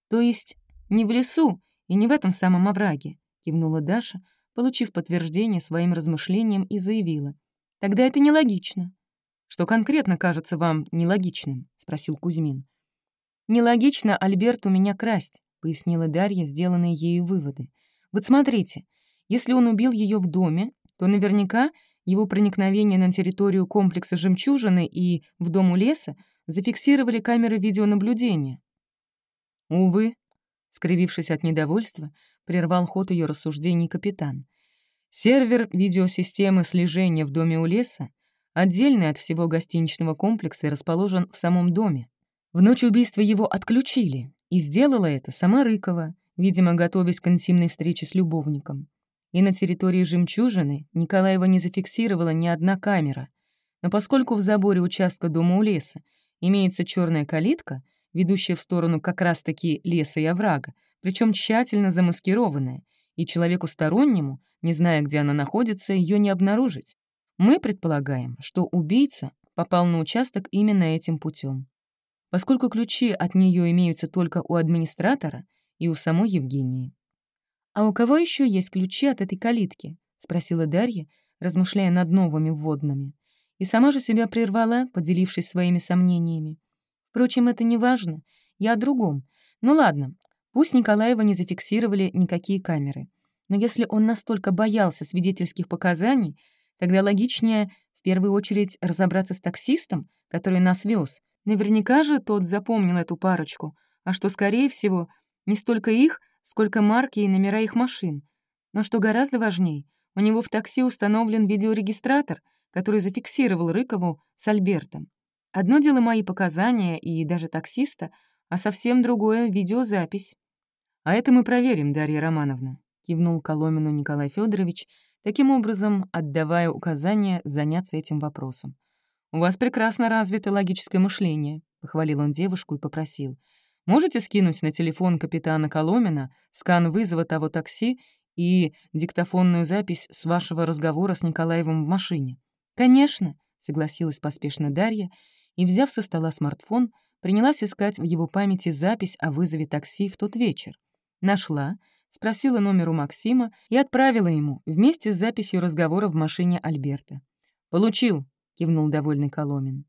То есть не в лесу и не в этом самом овраге, кивнула Даша, получив подтверждение своим размышлениям и заявила. Тогда это нелогично. Что конкретно кажется вам нелогичным? спросил Кузьмин. Нелогично Альберту меня красть, пояснила Дарья, сделанные ею выводы. Вот смотрите, если он убил ее в доме, то наверняка его проникновение на территорию комплекса «Жемчужины» и в дом у леса зафиксировали камеры видеонаблюдения. Увы, скривившись от недовольства, прервал ход ее рассуждений капитан. Сервер видеосистемы слежения в доме у леса, отдельный от всего гостиничного комплекса, расположен в самом доме. В ночь убийства его отключили, и сделала это сама Рыкова, видимо, готовясь к интимной встрече с любовником. И на территории «Жемчужины» Николаева не зафиксировала ни одна камера. Но поскольку в заборе участка дома у леса имеется черная калитка, ведущая в сторону как раз-таки леса и оврага, причем тщательно замаскированная, и человеку стороннему, не зная, где она находится, ее не обнаружить. Мы предполагаем, что убийца попал на участок именно этим путем. Поскольку ключи от нее имеются только у администратора и у самой Евгении. «А у кого еще есть ключи от этой калитки?» — спросила Дарья, размышляя над новыми вводными. И сама же себя прервала, поделившись своими сомнениями. Впрочем, это не важно. Я о другом. Ну ладно, пусть Николаева не зафиксировали никакие камеры. Но если он настолько боялся свидетельских показаний, тогда логичнее в первую очередь разобраться с таксистом, который нас вез. Наверняка же тот запомнил эту парочку, а что, скорее всего, не столько их, сколько марки и номера их машин. Но что гораздо важнее, у него в такси установлен видеорегистратор, который зафиксировал Рыкову с Альбертом. Одно дело мои показания и даже таксиста, а совсем другое — видеозапись. «А это мы проверим, Дарья Романовна», — кивнул Коломину Николай Федорович, таким образом отдавая указание заняться этим вопросом. «У вас прекрасно развито логическое мышление», — похвалил он девушку и попросил. «Можете скинуть на телефон капитана Коломина скан вызова того такси и диктофонную запись с вашего разговора с Николаевым в машине?» «Конечно», — согласилась поспешно Дарья, и, взяв со стола смартфон, принялась искать в его памяти запись о вызове такси в тот вечер. Нашла, спросила номер у Максима и отправила ему вместе с записью разговора в машине Альберта. «Получил», — кивнул довольный Коломин.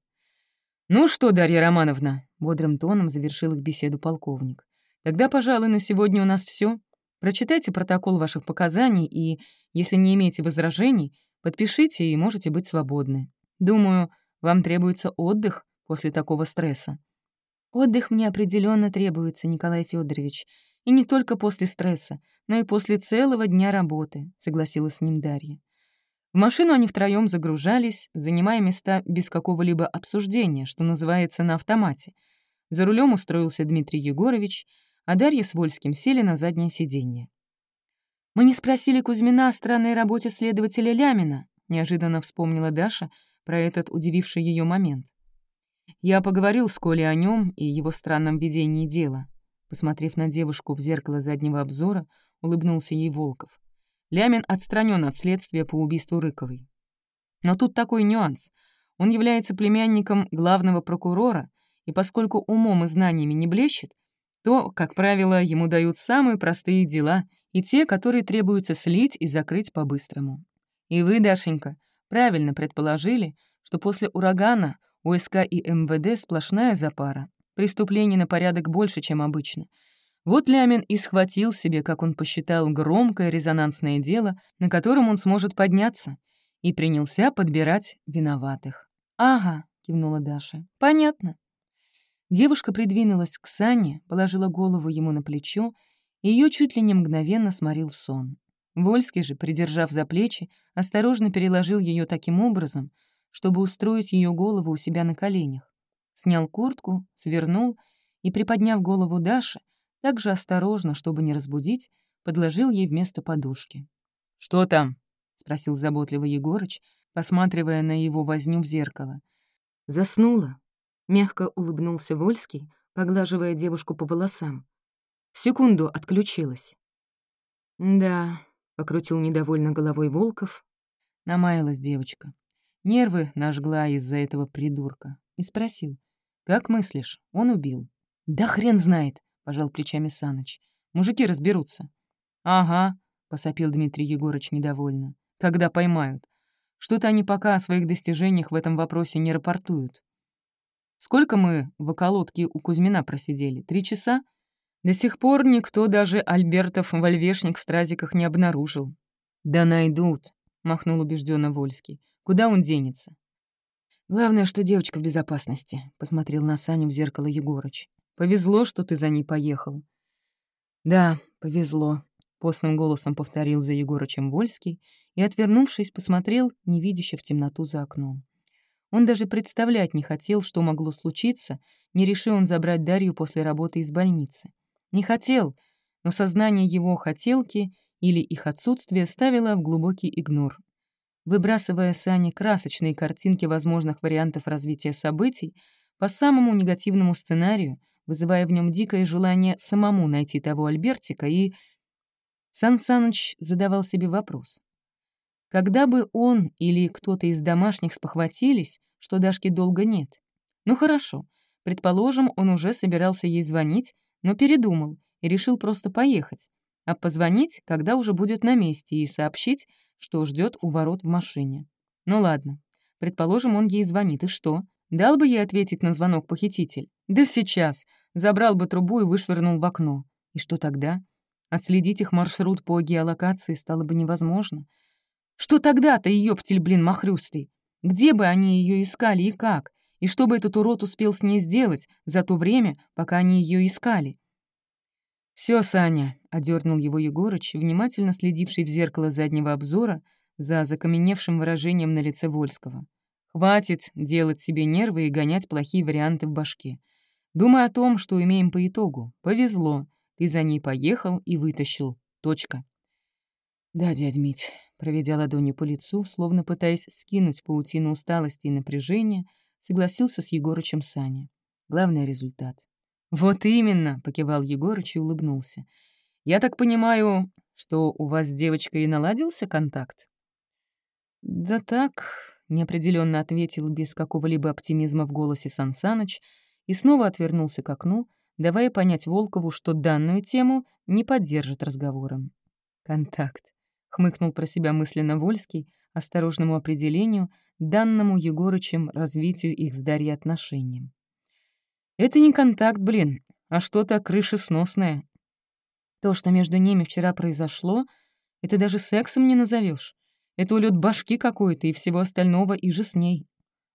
«Ну что, Дарья Романовна», — бодрым тоном завершил их беседу полковник. «Тогда, пожалуй, на сегодня у нас все. Прочитайте протокол ваших показаний и, если не имеете возражений, подпишите и можете быть свободны. Думаю, вам требуется отдых после такого стресса». «Отдых мне определенно требуется, Николай Федорович, и не только после стресса, но и после целого дня работы», — согласилась с ним Дарья. В машину они втроем загружались, занимая места без какого-либо обсуждения, что называется, на автомате. За рулем устроился Дмитрий Егорович, а Дарья с Вольским сели на заднее сиденье. «Мы не спросили Кузьмина о странной работе следователя Лямина», — неожиданно вспомнила Даша про этот удививший ее момент. Я поговорил с Колей о нем и его странном ведении дела. Посмотрев на девушку в зеркало заднего обзора, улыбнулся ей Волков. Лямин отстранен от следствия по убийству Рыковой. Но тут такой нюанс. Он является племянником главного прокурора, и поскольку умом и знаниями не блещет, то, как правило, ему дают самые простые дела и те, которые требуется слить и закрыть по-быстрому. И вы, Дашенька, правильно предположили, что после урагана у СК и МВД сплошная запара. Преступлений на порядок больше, чем обычно. Вот Лямин и схватил себе, как он посчитал, громкое резонансное дело, на котором он сможет подняться, и принялся подбирать виноватых. «Ага», — кивнула Даша, — «понятно». Девушка придвинулась к Сане, положила голову ему на плечо, и ее чуть ли не мгновенно сморил сон. Вольский же, придержав за плечи, осторожно переложил ее таким образом, чтобы устроить ее голову у себя на коленях. Снял куртку, свернул и, приподняв голову Даши, так же осторожно, чтобы не разбудить, подложил ей вместо подушки. «Что там?» — спросил заботливый Егорыч, посматривая на его возню в зеркало. «Заснула», — мягко улыбнулся Вольский, поглаживая девушку по волосам. В секунду отключилась. «Да», — покрутил недовольно головой Волков. Намаялась девочка. Нервы нажгла из-за этого придурка. И спросил. «Как мыслишь, он убил?» «Да хрен знает», — пожал плечами Саныч. «Мужики разберутся». «Ага», — посопил Дмитрий Егорыч недовольно. «Когда поймают. Что-то они пока о своих достижениях в этом вопросе не рапортуют. Сколько мы в околотке у Кузьмина просидели? Три часа? До сих пор никто даже Альбертов вольвешник в стразиках не обнаружил. «Да найдут», — махнул убежденно Вольский. «Куда он денется?» «Главное, что девочка в безопасности», — посмотрел на Саню в зеркало Егорыч. «Повезло, что ты за ней поехал». «Да, повезло», — постным голосом повторил за Егорычем Вольский и, отвернувшись, посмотрел невидяще в темноту за окном. Он даже представлять не хотел, что могло случиться, не решил он забрать Дарью после работы из больницы. Не хотел, но сознание его хотелки или их отсутствие ставило в глубокий игнор. Выбрасывая Сане красочные картинки возможных вариантов развития событий по самому негативному сценарию, вызывая в нем дикое желание самому найти того Альбертика, и Сан Саныч задавал себе вопрос. Когда бы он или кто-то из домашних спохватились, что Дашки долго нет? Ну хорошо, предположим, он уже собирался ей звонить, но передумал и решил просто поехать, а позвонить, когда уже будет на месте, и сообщить, что ждет у ворот в машине. Ну ладно, предположим, он ей звонит, и что? Дал бы ей ответить на звонок похититель? Да сейчас. Забрал бы трубу и вышвырнул в окно. И что тогда? Отследить их маршрут по геолокации стало бы невозможно. Что тогда-то, ёптель, блин, махрюстый? Где бы они ее искали и как? и что бы этот урод успел с ней сделать за то время, пока они ее искали. Все, Саня», — одернул его Егорыч, внимательно следивший в зеркало заднего обзора за закаменевшим выражением на лице Вольского. «Хватит делать себе нервы и гонять плохие варианты в башке. Думай о том, что имеем по итогу. Повезло. Ты за ней поехал и вытащил. Точка». «Да, дядь Мить», — проведя ладонью по лицу, словно пытаясь скинуть паутину усталости и напряжения, — согласился с Егорычем Саня. Главный результат. «Вот именно», — покивал Егорыч и улыбнулся. «Я так понимаю, что у вас с девочкой и наладился контакт?» «Да так», — неопределенно ответил без какого-либо оптимизма в голосе Сансаныч и снова отвернулся к окну, давая понять Волкову, что данную тему не поддержит разговором. «Контакт», — хмыкнул про себя мысленно Вольский, осторожному определению — данному Егорычем развитию их с Дарьей отношениям. Это не контакт, блин, а что-то крышесносное. То, что между ними вчера произошло, это даже сексом не назовешь. Это улет башки какой-то и всего остального и же с ней.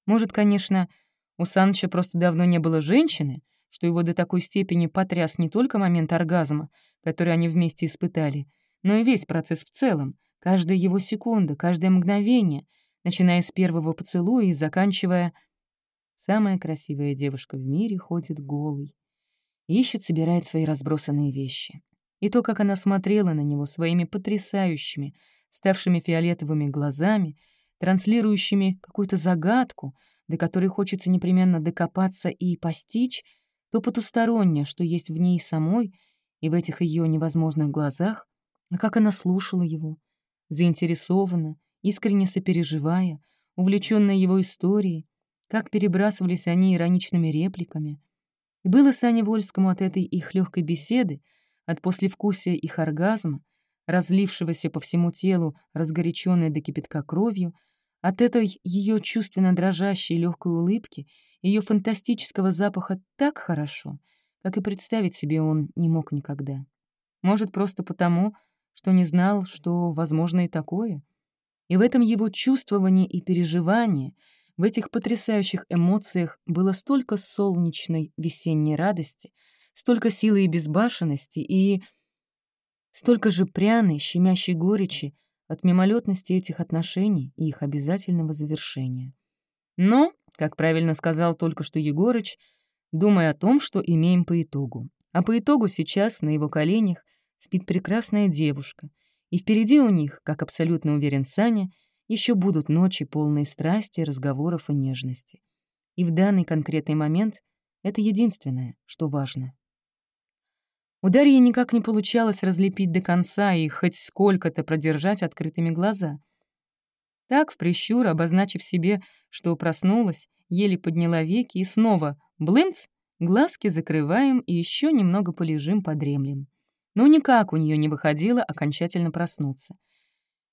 Может, конечно, у Саныча просто давно не было женщины, что его до такой степени потряс не только момент оргазма, который они вместе испытали, но и весь процесс в целом, каждая его секунда, каждое мгновение — начиная с первого поцелуя и заканчивая «Самая красивая девушка в мире ходит голой». Ищет, собирает свои разбросанные вещи. И то, как она смотрела на него своими потрясающими, ставшими фиолетовыми глазами, транслирующими какую-то загадку, до которой хочется непременно докопаться и постичь, то потустороннее, что есть в ней самой и в этих ее невозможных глазах, а как она слушала его, заинтересованно, искренне сопереживая, увлечённая его историей, как перебрасывались они ироничными репликами. И было Сане Вольскому от этой их легкой беседы, от послевкусия их оргазма, разлившегося по всему телу, разгоряченной до кипятка кровью, от этой ее чувственно дрожащей легкой улыбки, ее фантастического запаха так хорошо, как и представить себе он не мог никогда. Может, просто потому, что не знал, что возможно и такое — и в этом его чувствовании и переживании, в этих потрясающих эмоциях было столько солнечной весенней радости, столько силы и безбашенности, и столько же пряной, щемящей горечи от мимолетности этих отношений и их обязательного завершения. Но, как правильно сказал только что Егорыч, думая о том, что имеем по итогу. А по итогу сейчас на его коленях спит прекрасная девушка — и впереди у них, как абсолютно уверен Саня, Еще будут ночи, полные страсти, разговоров и нежности. И в данный конкретный момент это единственное, что важно. У Дарьи никак не получалось разлепить до конца и хоть сколько-то продержать открытыми глаза. Так, в прищур, обозначив себе, что проснулась, еле подняла веки и снова «блымц!» глазки закрываем и еще немного полежим, подремлем. Но никак у нее не выходило окончательно проснуться.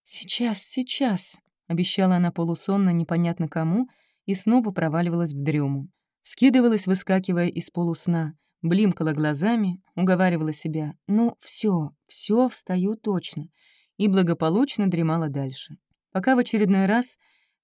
«Сейчас, сейчас», — обещала она полусонно непонятно кому, и снова проваливалась в дрему. Скидывалась, выскакивая из полусна, блимкала глазами, уговаривала себя «Ну, все, все, встаю точно», и благополучно дремала дальше. Пока в очередной раз,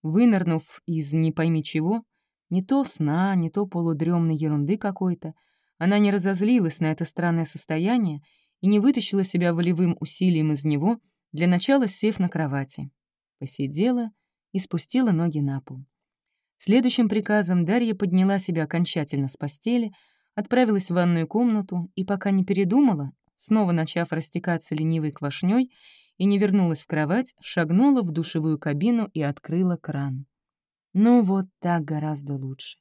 вынырнув из не пойми чего, не то сна, не то полудремной ерунды какой-то, она не разозлилась на это странное состояние и не вытащила себя волевым усилием из него, для начала сев на кровати. Посидела и спустила ноги на пол. Следующим приказом Дарья подняла себя окончательно с постели, отправилась в ванную комнату и, пока не передумала, снова начав растекаться ленивой квашней и не вернулась в кровать, шагнула в душевую кабину и открыла кран. Ну вот так гораздо лучше.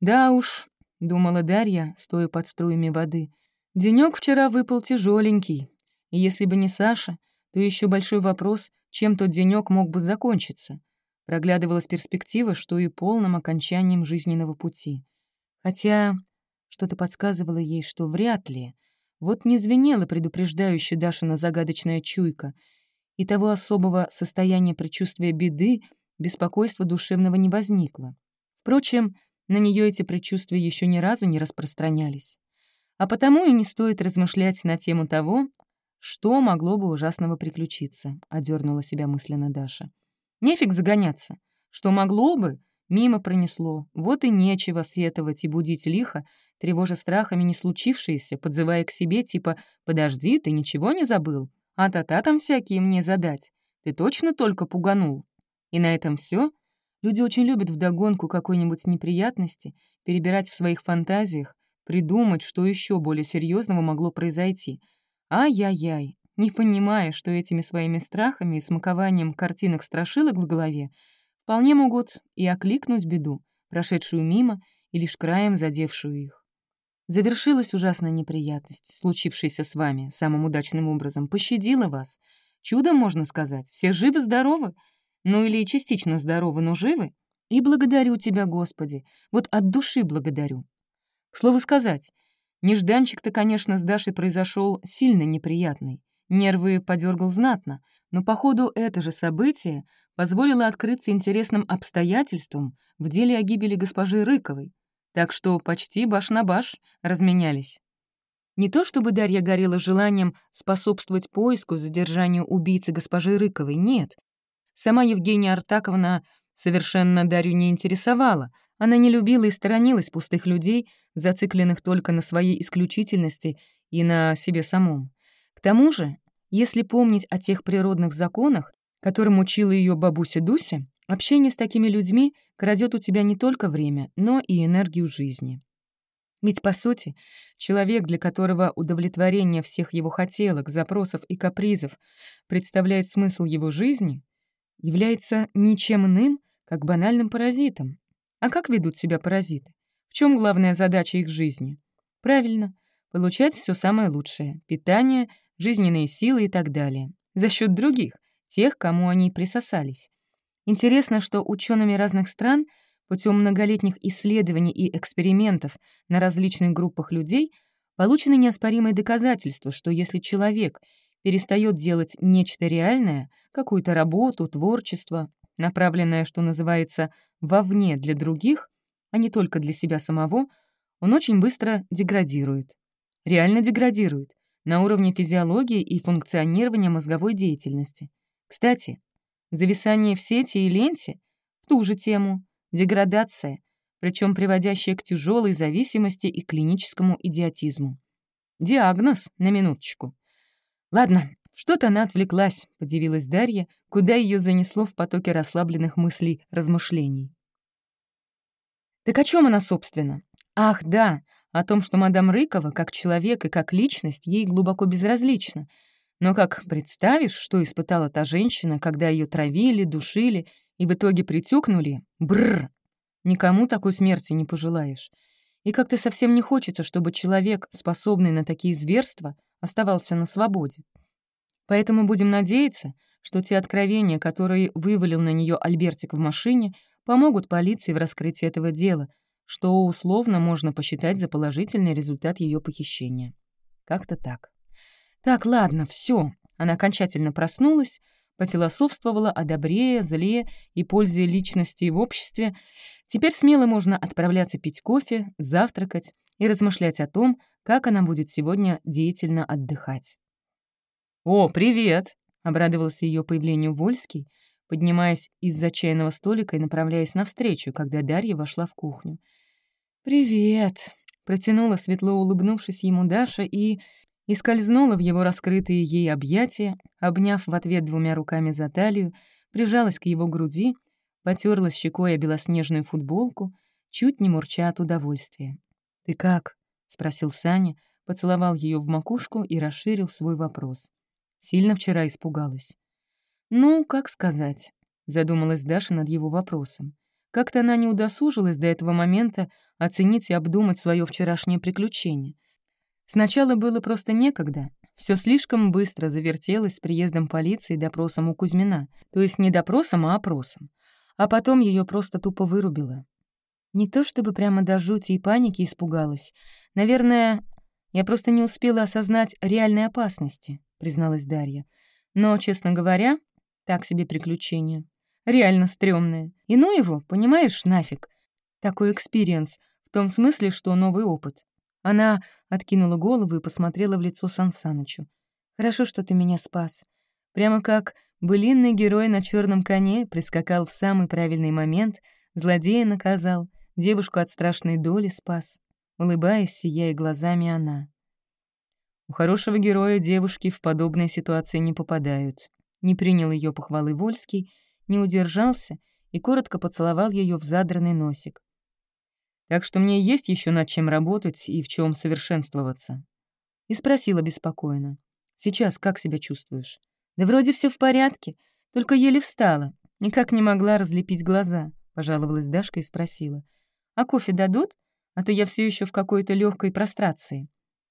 Да уж, — думала Дарья, стоя под струями воды, — денёк вчера выпал тяжеленький, и если бы не Саша, то еще большой вопрос, чем тот денёк мог бы закончиться. Проглядывалась перспектива, что и полным окончанием жизненного пути. Хотя что-то подсказывало ей, что вряд ли. Вот не звенела предупреждающая Дашина загадочная чуйка, и того особого состояния предчувствия беды, беспокойства душевного не возникло. Впрочем, на нее эти предчувствия еще ни разу не распространялись. А потому и не стоит размышлять на тему того, что могло бы ужасного приключиться, — одернула себя мысленно Даша. Нефиг загоняться. Что могло бы, мимо пронесло. Вот и нечего сетовать и будить лихо, тревожа страхами не случившееся, подзывая к себе, типа «Подожди, ты ничего не забыл? А та-та там всякие мне задать. Ты точно только пуганул?» И на этом все. Люди очень любят вдогонку какой-нибудь неприятности, перебирать в своих фантазиях, придумать, что еще более серьезного могло произойти. Ай-яй-яй, не понимая, что этими своими страхами и смакованием картинок-страшилок в голове вполне могут и окликнуть беду, прошедшую мимо и лишь краем задевшую их. Завершилась ужасная неприятность, случившаяся с вами самым удачным образом, пощадила вас. Чудом, можно сказать, все живы-здоровы, ну или частично здоровы, но живы. И благодарю тебя, Господи, вот от души благодарю. К слову сказать, нежданчик-то, конечно, с Дашей произошел сильно неприятный. Нервы подергал знатно, но, походу, это же событие позволило открыться интересным обстоятельствам в деле о гибели госпожи Рыковой так что почти баш на баш разменялись. Не то чтобы Дарья горела желанием способствовать поиску, задержанию убийцы госпожи Рыковой, нет. Сама Евгения Артаковна совершенно Дарью не интересовала. Она не любила и сторонилась пустых людей, зацикленных только на своей исключительности и на себе самом. К тому же, если помнить о тех природных законах, которым учила ее бабуся Дуся, Общение с такими людьми крадет у тебя не только время, но и энергию жизни. Ведь, по сути, человек, для которого удовлетворение всех его хотелок, запросов и капризов представляет смысл его жизни, является ничем иным, как банальным паразитом. А как ведут себя паразиты? В чем главная задача их жизни? Правильно, получать все самое лучшее — питание, жизненные силы и так далее. За счет других, тех, кому они присосались. Интересно, что учеными разных стран путем многолетних исследований и экспериментов на различных группах людей получены неоспоримые доказательства, что если человек перестает делать нечто реальное, какую-то работу, творчество, направленное, что называется, вовне для других, а не только для себя самого, он очень быстро деградирует. Реально деградирует на уровне физиологии и функционирования мозговой деятельности. Кстати, Зависание в сети и ленте — в ту же тему. Деградация, причем приводящая к тяжелой зависимости и клиническому идиотизму. Диагноз, на минуточку. Ладно, что-то она отвлеклась, подивилась Дарья, куда ее занесло в потоке расслабленных мыслей, размышлений. Так о чем она, собственно? Ах, да, о том, что мадам Рыкова, как человек и как личность, ей глубоко безразлична. Но как представишь, что испытала та женщина, когда ее травили, душили и в итоге притюкнули? Бррр! Никому такой смерти не пожелаешь. И как-то совсем не хочется, чтобы человек, способный на такие зверства, оставался на свободе. Поэтому будем надеяться, что те откровения, которые вывалил на нее Альбертик в машине, помогут полиции в раскрытии этого дела, что условно можно посчитать за положительный результат ее похищения. Как-то так. Так, ладно, все. Она окончательно проснулась, пофилософствовала о добре, зле и пользе личности в обществе. Теперь смело можно отправляться пить кофе, завтракать и размышлять о том, как она будет сегодня деятельно отдыхать. «О, привет!» — обрадовался ее появлению Вольский, поднимаясь из-за чайного столика и направляясь навстречу, когда Дарья вошла в кухню. «Привет!» — протянула, светло улыбнувшись ему Даша, и... и скользнула в его раскрытые ей объятия, обняв в ответ двумя руками за талию, прижалась к его груди, потерла щекой о белоснежную футболку, чуть не мурча от удовольствия. «Ты как?» — спросил Саня, поцеловал ее в макушку и расширил свой вопрос. Сильно вчера испугалась. «Ну, как сказать», — задумалась Даша над его вопросом. Как-то она не удосужилась до этого момента оценить и обдумать свое вчерашнее приключение. Сначала было просто некогда. Все слишком быстро завертелось с приездом полиции и допросом у Кузьмина. То есть не допросом, а опросом. А потом ее просто тупо вырубило. Не то чтобы прямо до жути и паники испугалась. Наверное, я просто не успела осознать реальной опасности призналась Дарья. «Но, честно говоря, так себе приключение. Реально стрёмное. И ну его, понимаешь, нафиг. Такой experience, в том смысле, что новый опыт». Она откинула голову и посмотрела в лицо Сансанычу. «Хорошо, что ты меня спас. Прямо как былинный герой на черном коне прискакал в самый правильный момент, злодея наказал, девушку от страшной доли спас». Улыбаясь, сияя глазами она. У хорошего героя девушки в подобные ситуации не попадают. Не принял ее похвалы Вольский, не удержался и коротко поцеловал ее в задранный носик. Так что мне есть еще над чем работать и в чем совершенствоваться. И спросила беспокойно. «Сейчас как себя чувствуешь?» «Да вроде все в порядке, только еле встала, никак не могла разлепить глаза», — пожаловалась Дашка и спросила. «А кофе дадут? А то я все еще в какой-то легкой прострации».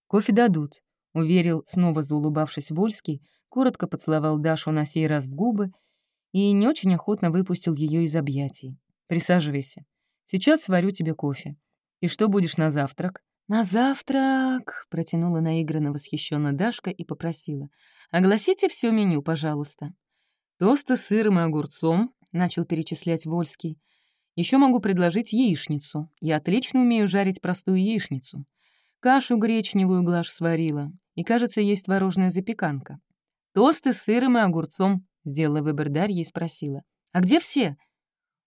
«Кофе дадут», — уверил, снова заулыбавшись Вольский, коротко поцеловал Дашу на сей раз в губы и не очень охотно выпустил ее из объятий. «Присаживайся. Сейчас сварю тебе кофе. И что будешь на завтрак?» «На завтрак!» — протянула наигранно восхищенно Дашка и попросила. «Огласите все меню, пожалуйста». «Тосты с сыром и огурцом», — начал перечислять Вольский. Еще могу предложить яичницу. Я отлично умею жарить простую яичницу. Кашу гречневую Глаш сварила. И, кажется, есть творожная запеканка. Тосты с сыром и огурцом, сделала выбор Дарья и спросила. «А где все?»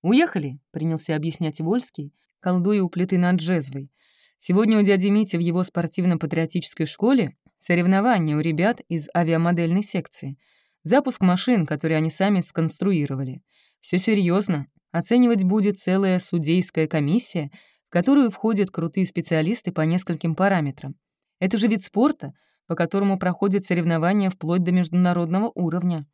«Уехали», — принялся объяснять Вольский, колдуя у плиты над джезвой. «Сегодня у дяди Мити в его спортивно-патриотической школе соревнования у ребят из авиамодельной секции. Запуск машин, которые они сами сконструировали. Все серьезно. Оценивать будет целая судейская комиссия — которую входят крутые специалисты по нескольким параметрам. Это же вид спорта, по которому проходят соревнования вплоть до международного уровня.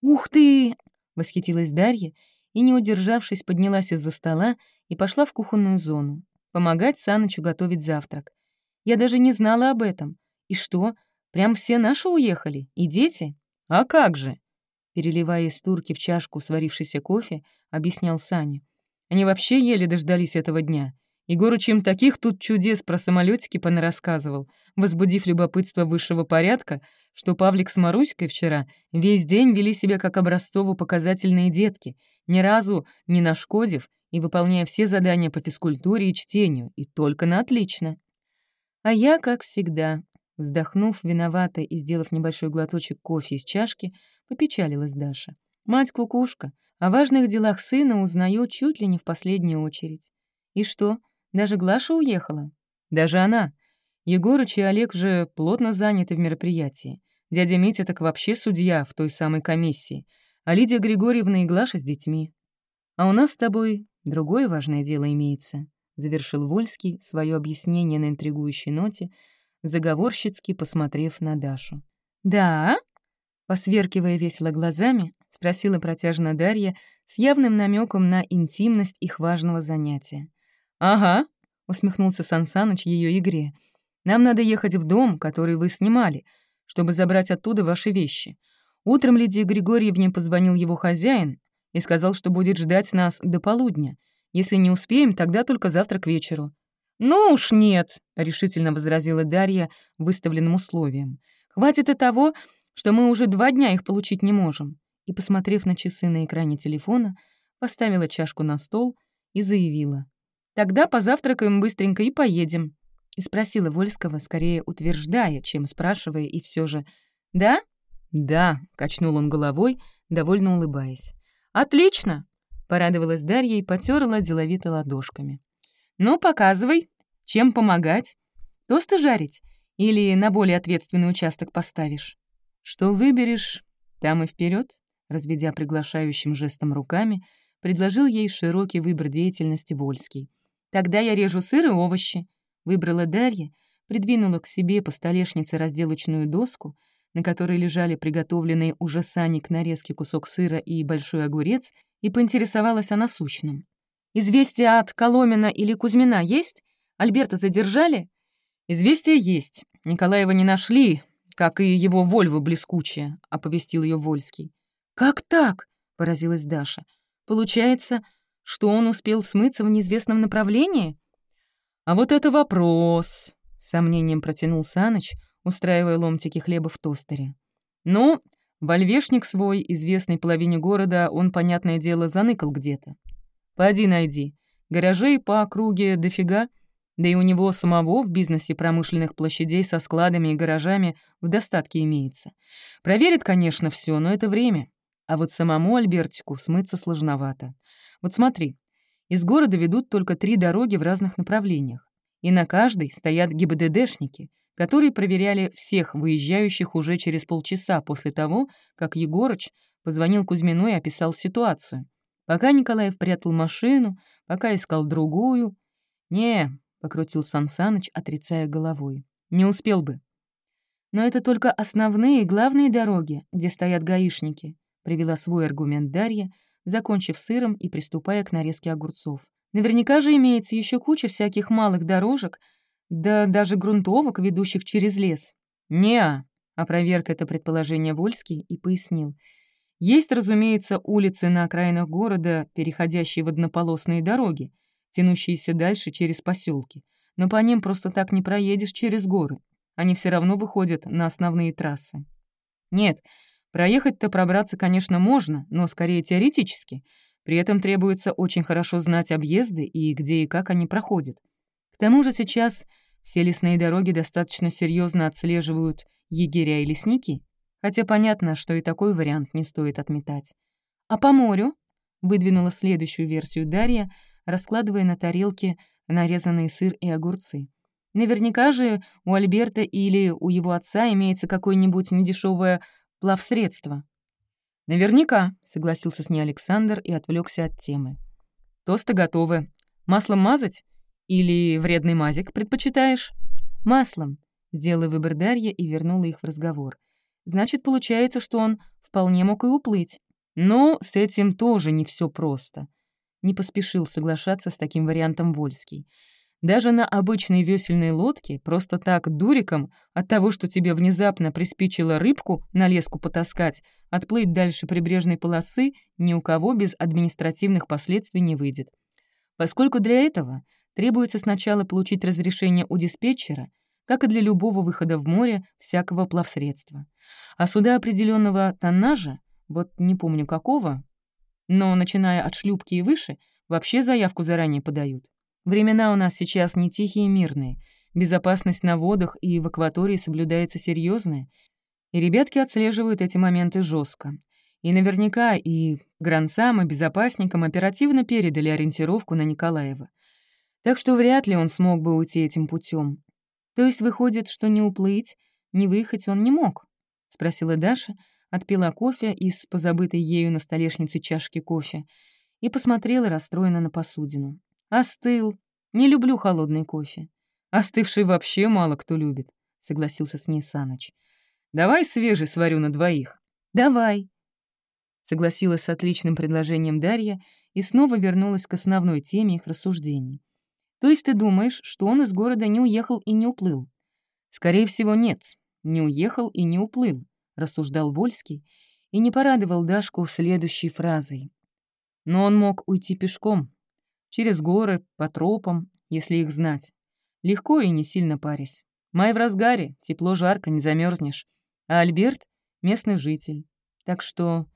«Ух ты!» — восхитилась Дарья и, не удержавшись, поднялась из-за стола и пошла в кухонную зону, помогать Санычу готовить завтрак. Я даже не знала об этом. И что, прям все наши уехали? И дети? А как же? Переливая из турки в чашку сварившийся кофе, объяснял Саня. Они вообще еле дождались этого дня. Егорыч им таких тут чудес про самолетики понарассказывал, возбудив любопытство высшего порядка, что Павлик с Маруськой вчера весь день вели себя как образцово-показательные детки, ни разу не нашкодив и выполняя все задания по физкультуре и чтению, и только на отлично. А я, как всегда, вздохнув виновато и сделав небольшой глоточек кофе из чашки, попечалилась Даша. Мать-кукушка, о важных делах сына узнаю чуть ли не в последнюю очередь. И что, даже Глаша уехала. Даже она. Егорыч и Олег же плотно заняты в мероприятии. Дядя Митя так вообще судья в той самой комиссии, а Лидия Григорьевна и Глаша с детьми. А у нас с тобой другое важное дело имеется, — завершил Вольский свое объяснение на интригующей ноте, заговорщицки посмотрев на Дашу. «Да?» Посверкивая весело глазами, спросила протяжно Дарья с явным намеком на интимность их важного занятия. «Ага», — усмехнулся Сансаныч ее игре. «Нам надо ехать в дом, который вы снимали, чтобы забрать оттуда ваши вещи. Утром Лидии Григорьевне позвонил его хозяин и сказал, что будет ждать нас до полудня. Если не успеем, тогда только завтра к вечеру». «Ну уж нет», — решительно возразила Дарья выставленным условием. «Хватит и того, что мы уже два дня их получить не можем». И, посмотрев на часы на экране телефона, поставила чашку на стол и заявила. «Тогда позавтракаем быстренько и поедем». Спросила Вольского, скорее утверждая, чем спрашивая, и все же «Да?» «Да», — качнул он головой, довольно улыбаясь. «Отлично!» — порадовалась Дарья и потерла деловито ладошками. «Ну, показывай. Чем помогать? Тосты жарить? Или на более ответственный участок поставишь?» «Что выберешь, там и вперед, разведя приглашающим жестом руками, предложил ей широкий выбор деятельности Вольский. «Тогда я режу сыр и овощи», — выбрала Дарья, придвинула к себе по столешнице разделочную доску, на которой лежали приготовленные уже сани к нарезке кусок сыра и большой огурец, и поинтересовалась о насущном. «Известия от Коломина или Кузьмина есть? Альберта задержали?» «Известия есть. Николаева не нашли, как и его Вольва блескучая», — оповестил ее Вольский. «Как так?» — поразилась Даша. «Получается, что он успел смыться в неизвестном направлении?» «А вот это вопрос!» — с сомнением протянул Саныч, устраивая ломтики хлеба в тостере. «Ну, вольвешник свой, известный половине города, он, понятное дело, заныкал где-то. Пойди найди. Гаражей по округе дофига, да и у него самого в бизнесе промышленных площадей со складами и гаражами в достатке имеется. Проверит, конечно, все, но это время. А вот самому Альбертику смыться сложновато. Вот смотри, из города ведут только три дороги в разных направлениях, и на каждой стоят ГИБДДшники, которые проверяли всех выезжающих уже через полчаса после того, как Егорыч позвонил Кузьмину и описал ситуацию. Пока Николаев прятал машину, пока искал другую. «Не», — покрутил Сан отрицая головой, — «не успел бы». «Но это только основные главные дороги, где стоят гаишники», — привела свой аргумент Дарья, закончив сыром и приступая к нарезке огурцов. «Наверняка же имеется еще куча всяких малых дорожек, да даже грунтовок, ведущих через лес». «Не-а», — опроверг это предположение Вольский и пояснил. «Есть, разумеется, улицы на окраинах города, переходящие в однополосные дороги, тянущиеся дальше через поселки, но по ним просто так не проедешь через горы. Они все равно выходят на основные трассы. Нет, Проехать-то пробраться, конечно, можно, но скорее теоретически. При этом требуется очень хорошо знать объезды и где и как они проходят. К тому же сейчас все лесные дороги достаточно серьезно отслеживают егеря и лесники, хотя понятно, что и такой вариант не стоит отметать. «А по морю?» — выдвинула следующую версию Дарья, раскладывая на тарелке нарезанный сыр и огурцы. Наверняка же у Альберта или у его отца имеется какое-нибудь недешевое плавсредство». «Наверняка», — согласился с ней Александр и отвлекся от темы. «Тосты готовы. Маслом мазать? Или вредный мазик предпочитаешь?» «Маслом», — сделала выбор Дарья и вернула их в разговор. «Значит, получается, что он вполне мог и уплыть. Но с этим тоже не все просто». Не поспешил соглашаться с таким вариантом Вольский. Даже на обычной весельной лодке, просто так, дуриком, от того, что тебе внезапно приспичило рыбку на леску потаскать, отплыть дальше прибрежной полосы ни у кого без административных последствий не выйдет. Поскольку для этого требуется сначала получить разрешение у диспетчера, как и для любого выхода в море всякого плавсредства. А суда определенного тоннажа, вот не помню какого, но начиная от шлюпки и выше, вообще заявку заранее подают. Времена у нас сейчас не тихие и мирные. Безопасность на водах и в акватории соблюдается серьезная, и ребятки отслеживают эти моменты жестко. И наверняка и гранцам, и безопасникам оперативно передали ориентировку на Николаева. Так что вряд ли он смог бы уйти этим путем. То есть выходит, что не уплыть, не выехать он не мог? — спросила Даша, отпила кофе из позабытой ею на столешнице чашки кофе и посмотрела расстроенно на посудину. «Остыл. Не люблю холодный кофе. Остывший вообще мало кто любит», — согласился с ней Саныч. «Давай свежий сварю на двоих». «Давай», — согласилась с отличным предложением Дарья и снова вернулась к основной теме их рассуждений. «То есть ты думаешь, что он из города не уехал и не уплыл?» «Скорее всего, нет. Не уехал и не уплыл», — рассуждал Вольский и не порадовал Дашку следующей фразой. «Но он мог уйти пешком, через горы, по тропам, если их знать. Легко и не сильно парясь. Май в разгаре, тепло-жарко, не замерзнешь. А Альберт — местный житель. Так что...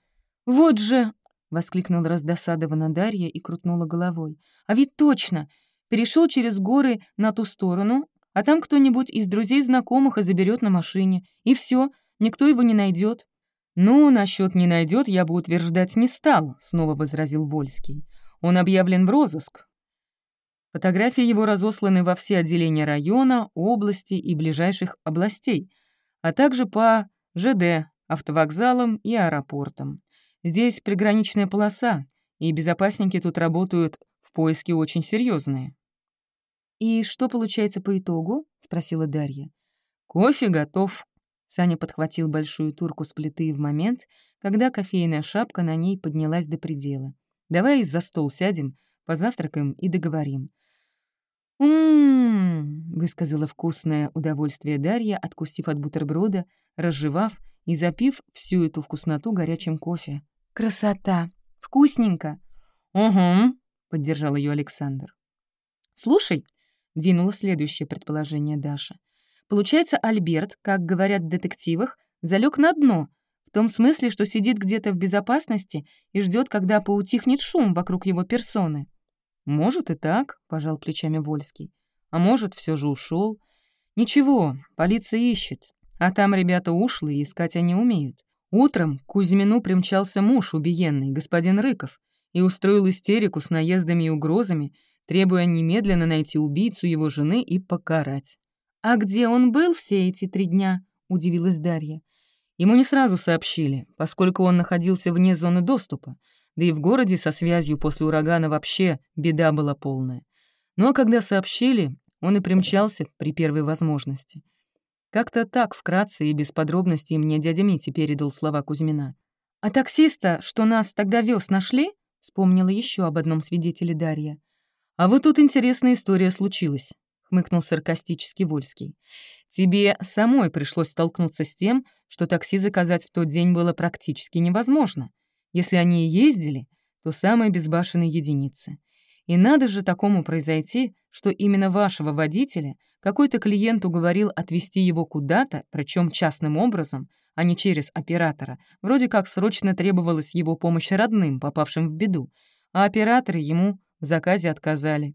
«Вот же!» — воскликнула раздосадованно Дарья и крутнула головой. «А ведь точно! Перешел через горы на ту сторону, а там кто-нибудь из друзей-знакомых и заберет на машине. И все, никто его не найдет. «Ну, насчет не найдет, я бы утверждать не стал», — снова возразил Вольский. «Он объявлен в розыск. Фотографии его разосланы во все отделения района, области и ближайших областей, а также по ЖД, автовокзалам и аэропортам. Здесь приграничная полоса, и безопасники тут работают в поиске очень серьезные. «И что получается по итогу?» — спросила Дарья. «Кофе готов». Саня подхватил большую турку с плиты в момент, когда кофейная шапка на ней поднялась до предела. «Давай за стол сядем, позавтракаем и договорим». «М-м-м», высказала вкусное удовольствие Дарья, откусив от бутерброда, разжевав и запив всю эту вкусноту горячим кофе. «Красота! Вкусненько!» «Угу», — поддержал ее Александр. «Слушай», — двинуло следующее предположение Даша, «получается, Альберт, как говорят в детективах, залег на дно, том смысле, что сидит где-то в безопасности и ждет, когда поутихнет шум вокруг его персоны». «Может и так», — пожал плечами Вольский. «А может, все же ушел. Ничего, полиция ищет. А там ребята ушлые, искать они умеют. Утром к Кузьмину примчался муж убиенный, господин Рыков, и устроил истерику с наездами и угрозами, требуя немедленно найти убийцу его жены и покарать. «А где он был все эти три дня?» — удивилась Дарья. Ему не сразу сообщили, поскольку он находился вне зоны доступа, да и в городе со связью после урагана вообще беда была полная. Но когда сообщили, он и примчался при первой возможности. Как-то так, вкратце и без подробностей мне дядя Митя передал слова Кузьмина. «А таксиста, что нас тогда вез, нашли?» — вспомнила еще об одном свидетеле Дарья. «А вот тут интересная история случилась», — хмыкнул саркастически Вольский. «Тебе самой пришлось столкнуться с тем, что такси заказать в тот день было практически невозможно. Если они и ездили, то самые безбашенные единицы. И надо же такому произойти, что именно вашего водителя какой-то клиент уговорил отвезти его куда-то, причем частным образом, а не через оператора. Вроде как срочно требовалась его помощь родным, попавшим в беду, а операторы ему в заказе отказали.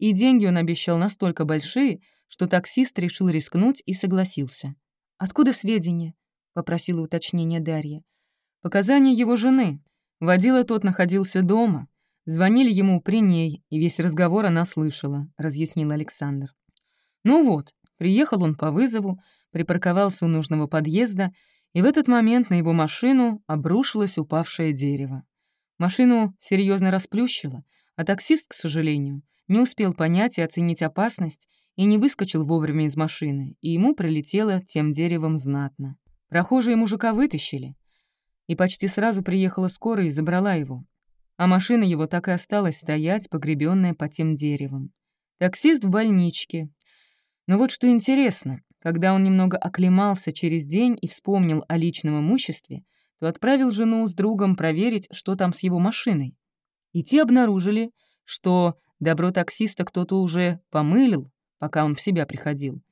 И деньги он обещал настолько большие, что таксист решил рискнуть и согласился. «Откуда сведения?» — попросила уточнение Дарья. Показания его жены. Водила тот находился дома. Звонили ему при ней, и весь разговор она слышала, разъяснил Александр. Ну вот, приехал он по вызову, припарковался у нужного подъезда, и в этот момент на его машину обрушилось упавшее дерево. Машину серьезно расплющило, а таксист, к сожалению, не успел понять и оценить опасность и не выскочил вовремя из машины, и ему прилетело тем деревом знатно. Прохожие мужика вытащили, и почти сразу приехала скорая и забрала его. А машина его так и осталась стоять, погребенная по тем деревам. Таксист в больничке. Но вот что интересно, когда он немного оклемался через день и вспомнил о личном имуществе, то отправил жену с другом проверить, что там с его машиной. И те обнаружили, что добро таксиста кто-то уже помылил, пока он в себя приходил,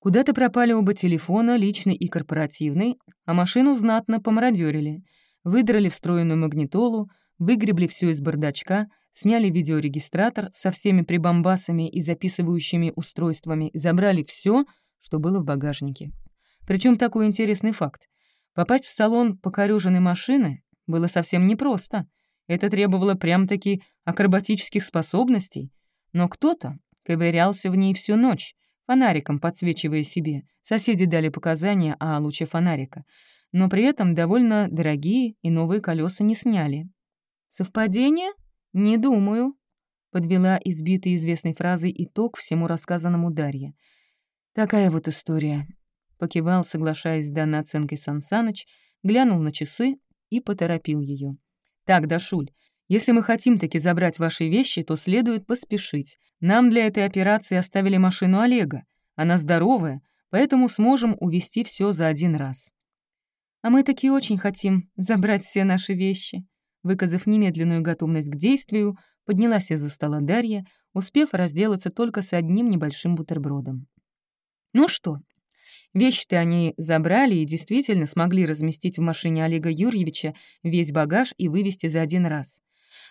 Куда-то пропали оба телефона, личный и корпоративный, а машину знатно помародерили. Выдрали встроенную магнитолу, выгребли все из бардачка, сняли видеорегистратор со всеми прибамбасами и записывающими устройствами, забрали все, что было в багажнике. Причем такой интересный факт. Попасть в салон покорёженной машины было совсем непросто. Это требовало прям-таки акробатических способностей. Но кто-то ковырялся в ней всю ночь, фонариком подсвечивая себе. Соседи дали показания о луче фонарика, но при этом довольно дорогие и новые колеса не сняли. «Совпадение? Не думаю», — подвела избитый известной фразой итог всему рассказанному Дарья. «Такая вот история. покивал, соглашаясь с данной оценкой Сансаныч, глянул на часы и поторопил ее. «Так, Дашуль, если мы хотим таки забрать ваши вещи, то следует поспешить. Нам для этой операции оставили машину Олега. Она здоровая, поэтому сможем увезти все за один раз». «А мы таки очень хотим забрать все наши вещи», Выказав немедленную готовность к действию, поднялась из-за стола Дарья, успев разделаться только с одним небольшим бутербродом. «Ну что, вещи-то они забрали и действительно смогли разместить в машине Олега Юрьевича весь багаж и вывести за один раз.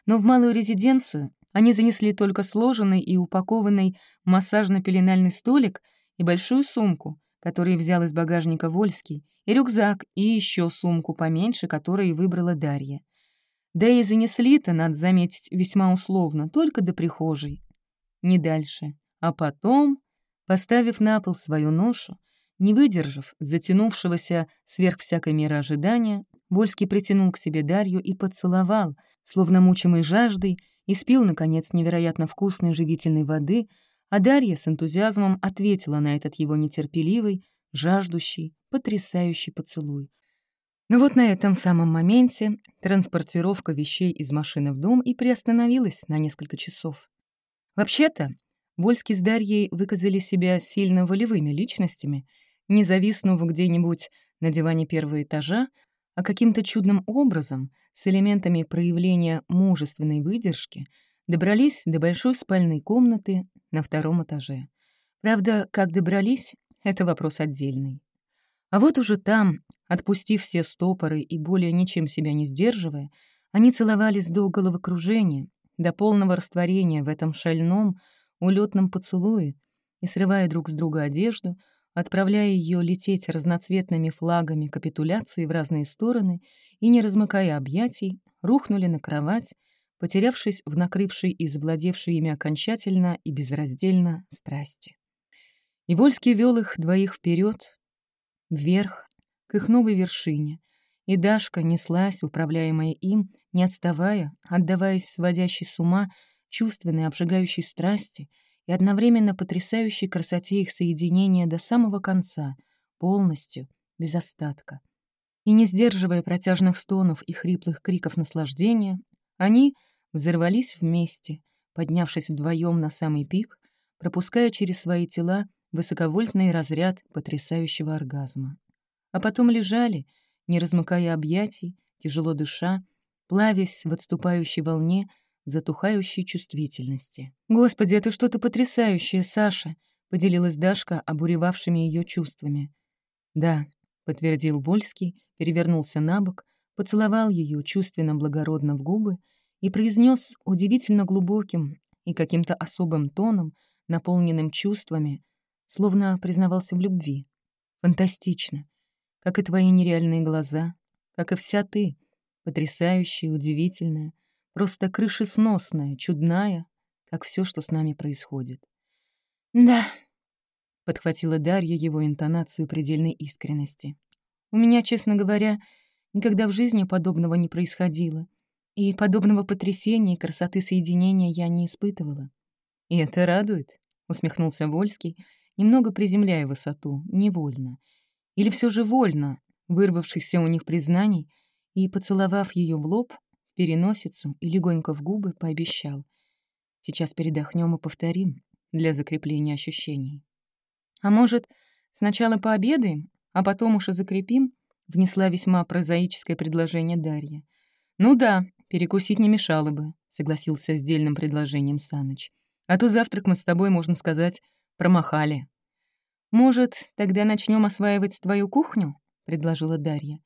Но в малую резиденцию они занесли только сложенный и упакованный массажно-пеленальный столик и большую сумку, которую взял из багажника Вольский, и рюкзак, и еще сумку поменьше, которую выбрала Дарья. Да и занесли-то, надо заметить, весьма условно, только до прихожей. Не дальше. А потом, поставив на пол свою ношу, не выдержав затянувшегося сверх всякой меры ожидания, Вольский притянул к себе Дарью и поцеловал, словно мучимый жаждой, и спил, наконец, невероятно вкусной живительной воды, а Дарья с энтузиазмом ответила на этот его нетерпеливый, жаждущий, потрясающий поцелуй, но вот на этом самом моменте транспортировка вещей из машины в дом и приостановилась на несколько часов. Вообще-то, Вольский с Дарьей выказали себя сильно волевыми личностями, не зависнув где-нибудь на диване первого этажа, а каким-то чудным образом, с элементами проявления мужественной выдержки, добрались до большой спальной комнаты на втором этаже. Правда, как добрались — это вопрос отдельный. А вот уже там, отпустив все стопоры и более ничем себя не сдерживая, они целовались до головокружения, до полного растворения в этом шальном, улетном поцелуе и, срывая друг с друга одежду, отправляя ее лететь разноцветными флагами капитуляции в разные стороны и, не размыкая объятий, рухнули на кровать, потерявшись в накрывшей и завладевшей ими окончательно и безраздельно страсти. И Вольский вел их двоих вперед, вверх, к их новой вершине, и Дашка неслась, управляемая им, не отставая, отдаваясь сводящей с ума чувственной обжигающей страсти и одновременно потрясающей красоте их соединения до самого конца, полностью, без остатка. И не сдерживая протяжных стонов и хриплых криков наслаждения, они взорвались вместе, поднявшись вдвоем на самый пик, пропуская через свои тела высоковольтный разряд потрясающего оргазма. А потом лежали, не размыкая объятий, тяжело дыша, плавясь в отступающей волне затухающей чувствительности. «Господи, это что-то потрясающее, Саша!» — поделилась Дашка обуревавшими ее чувствами. «Да», — подтвердил Вольский, перевернулся на бок, поцеловал ее чувственно-благородно в губы и произнес удивительно глубоким и каким-то особым тоном, наполненным чувствами, словно признавался в любви. Фантастично. Как и твои нереальные глаза, как и вся ты, потрясающая, удивительная, просто крышесносная, чудная, как все, что с нами происходит. «Да», — подхватила Дарья его интонацию предельной искренности. «У меня, честно говоря, никогда в жизни подобного не происходило, и подобного потрясения и красоты соединения я не испытывала». «И это радует», — усмехнулся Вольский, — немного приземляя высоту, невольно. Или все же вольно, вырвавшихся у них признаний, и, поцеловав ее в лоб, переносицу и легонько в губы, пообещал. «Сейчас передохнем и повторим для закрепления ощущений». «А может, сначала пообедаем, а потом уж и закрепим?» внесла весьма прозаическое предложение Дарья. «Ну да, перекусить не мешало бы», — согласился с дельным предложением Саныч. «А то завтрак мы с тобой, можно сказать, Промахали. «Может, тогда начнем осваивать твою кухню?» — предложила Дарья.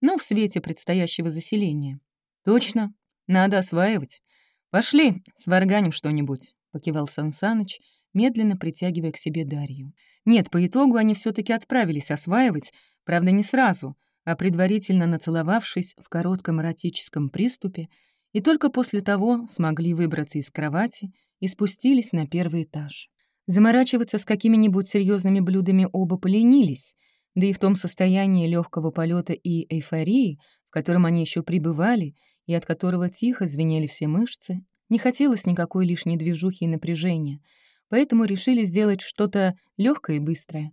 «Ну, в свете предстоящего заселения». «Точно, надо осваивать. Пошли, сварганим что-нибудь», — покивал Сансаныч, медленно притягивая к себе Дарью. Нет, по итогу они все таки отправились осваивать, правда, не сразу, а предварительно нацеловавшись в коротком эротическом приступе, и только после того смогли выбраться из кровати и спустились на первый этаж. Заморачиваться с какими-нибудь серьезными блюдами оба поленились, да и в том состоянии легкого полета и эйфории, в котором они еще пребывали, и от которого тихо звенели все мышцы, не хотелось никакой лишней движухи и напряжения, поэтому решили сделать что-то легкое и быстрое.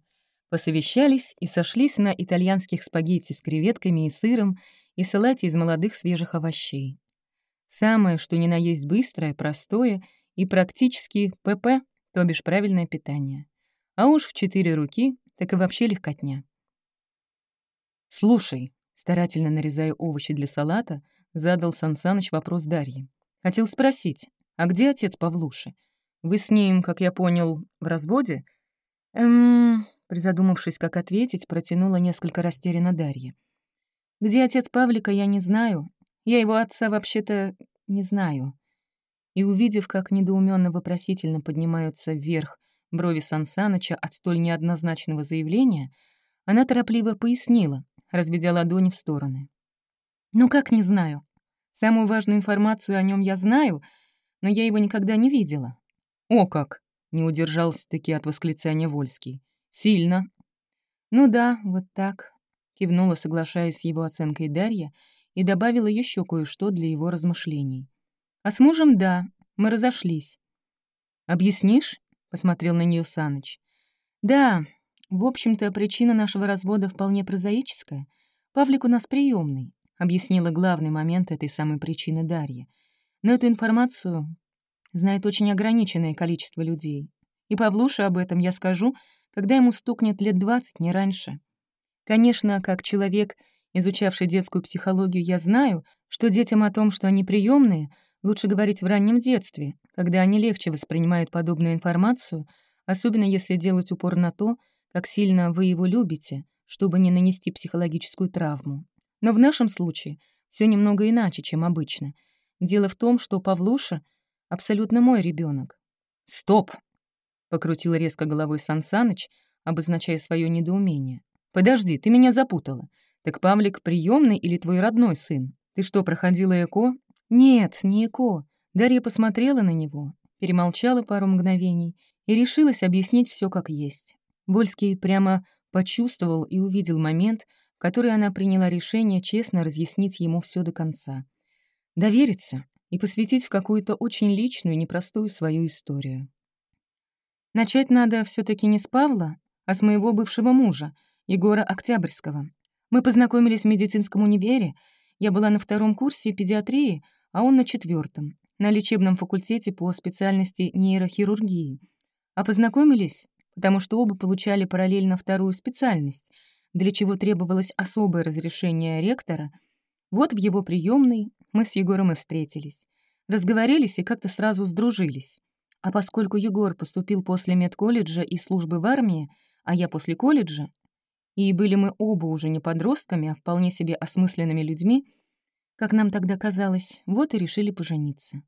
Посовещались и сошлись на итальянских спагетти с креветками и сыром и салате из молодых свежих овощей. Самое, что ни на есть быстрое, простое и практически ПП, то бишь правильное питание. А уж в четыре руки, так и вообще легкотня. «Слушай», старательно нарезая овощи для салата, задал Сансаныч вопрос Дарье. Хотел спросить, а где отец Павлуши? Вы с ним, как я понял, в разводе? Эм, призадумавшись, как ответить, протянула несколько растерянно Дарья. Где отец Павлика, я не знаю. Я его отца вообще-то не знаю. И увидев, как недоуменно вопросительно поднимаются вверх брови Сансаныча от столь неоднозначного заявления, она торопливо пояснила, разведя ладони в стороны. «Ну как не знаю? Самую важную информацию о нем я знаю, но я его никогда не видела». «О как!» — не удержался-таки от восклицания Вольский. «Сильно». «Ну да, вот так», — кивнула, соглашаясь с его оценкой Дарья, и добавила еще кое-что для его размышлений. «А с мужем — да, мы разошлись». «Объяснишь?» — посмотрел на нее Саныч. «Да, в общем-то, причина нашего развода вполне прозаическая. Павлик у нас приемный, объяснила главный момент этой самой причины Дарья. Но эту информацию знает очень ограниченное количество людей. И Павлуше об этом я скажу, когда ему стукнет лет двадцать, не раньше. Конечно, как человек, изучавший детскую психологию, я знаю, что детям о том, что они приемные, лучше говорить в раннем детстве, когда они легче воспринимают подобную информацию, особенно если делать упор на то, как сильно вы его любите, чтобы не нанести психологическую травму. Но в нашем случае все немного иначе, чем обычно. Дело в том, что Павлуша — абсолютно мой ребенок. «Стоп!» Покрутил резко головой Сансаныч, обозначая свое недоумение. «Подожди, ты меня запутала. Так Павлик приемный или твой родной сын? Ты что, проходила ЭКО?» «Нет, не ЭКО». Дарья посмотрела на него, перемолчала пару мгновений и решилась объяснить все как есть. Вольский прямо почувствовал и увидел момент, в который она приняла решение честно разъяснить ему все до конца. Довериться и посвятить в какую-то очень личную, непростую свою историю. Начать надо все таки не с Павла, а с моего бывшего мужа, Егора Октябрьского. Мы познакомились в медицинском универе, я была на втором курсе педиатрии, а он на четвертом, на лечебном факультете по специальности нейрохирургии. А познакомились, потому что оба получали параллельно вторую специальность, для чего требовалось особое разрешение ректора. Вот в его приемной мы с Егором и встретились. Разговорились и как-то сразу сдружились. А поскольку Егор поступил после медколледжа и службы в армии, а я после колледжа, и были мы оба уже не подростками, а вполне себе осмысленными людьми, как нам тогда казалось, вот и решили пожениться.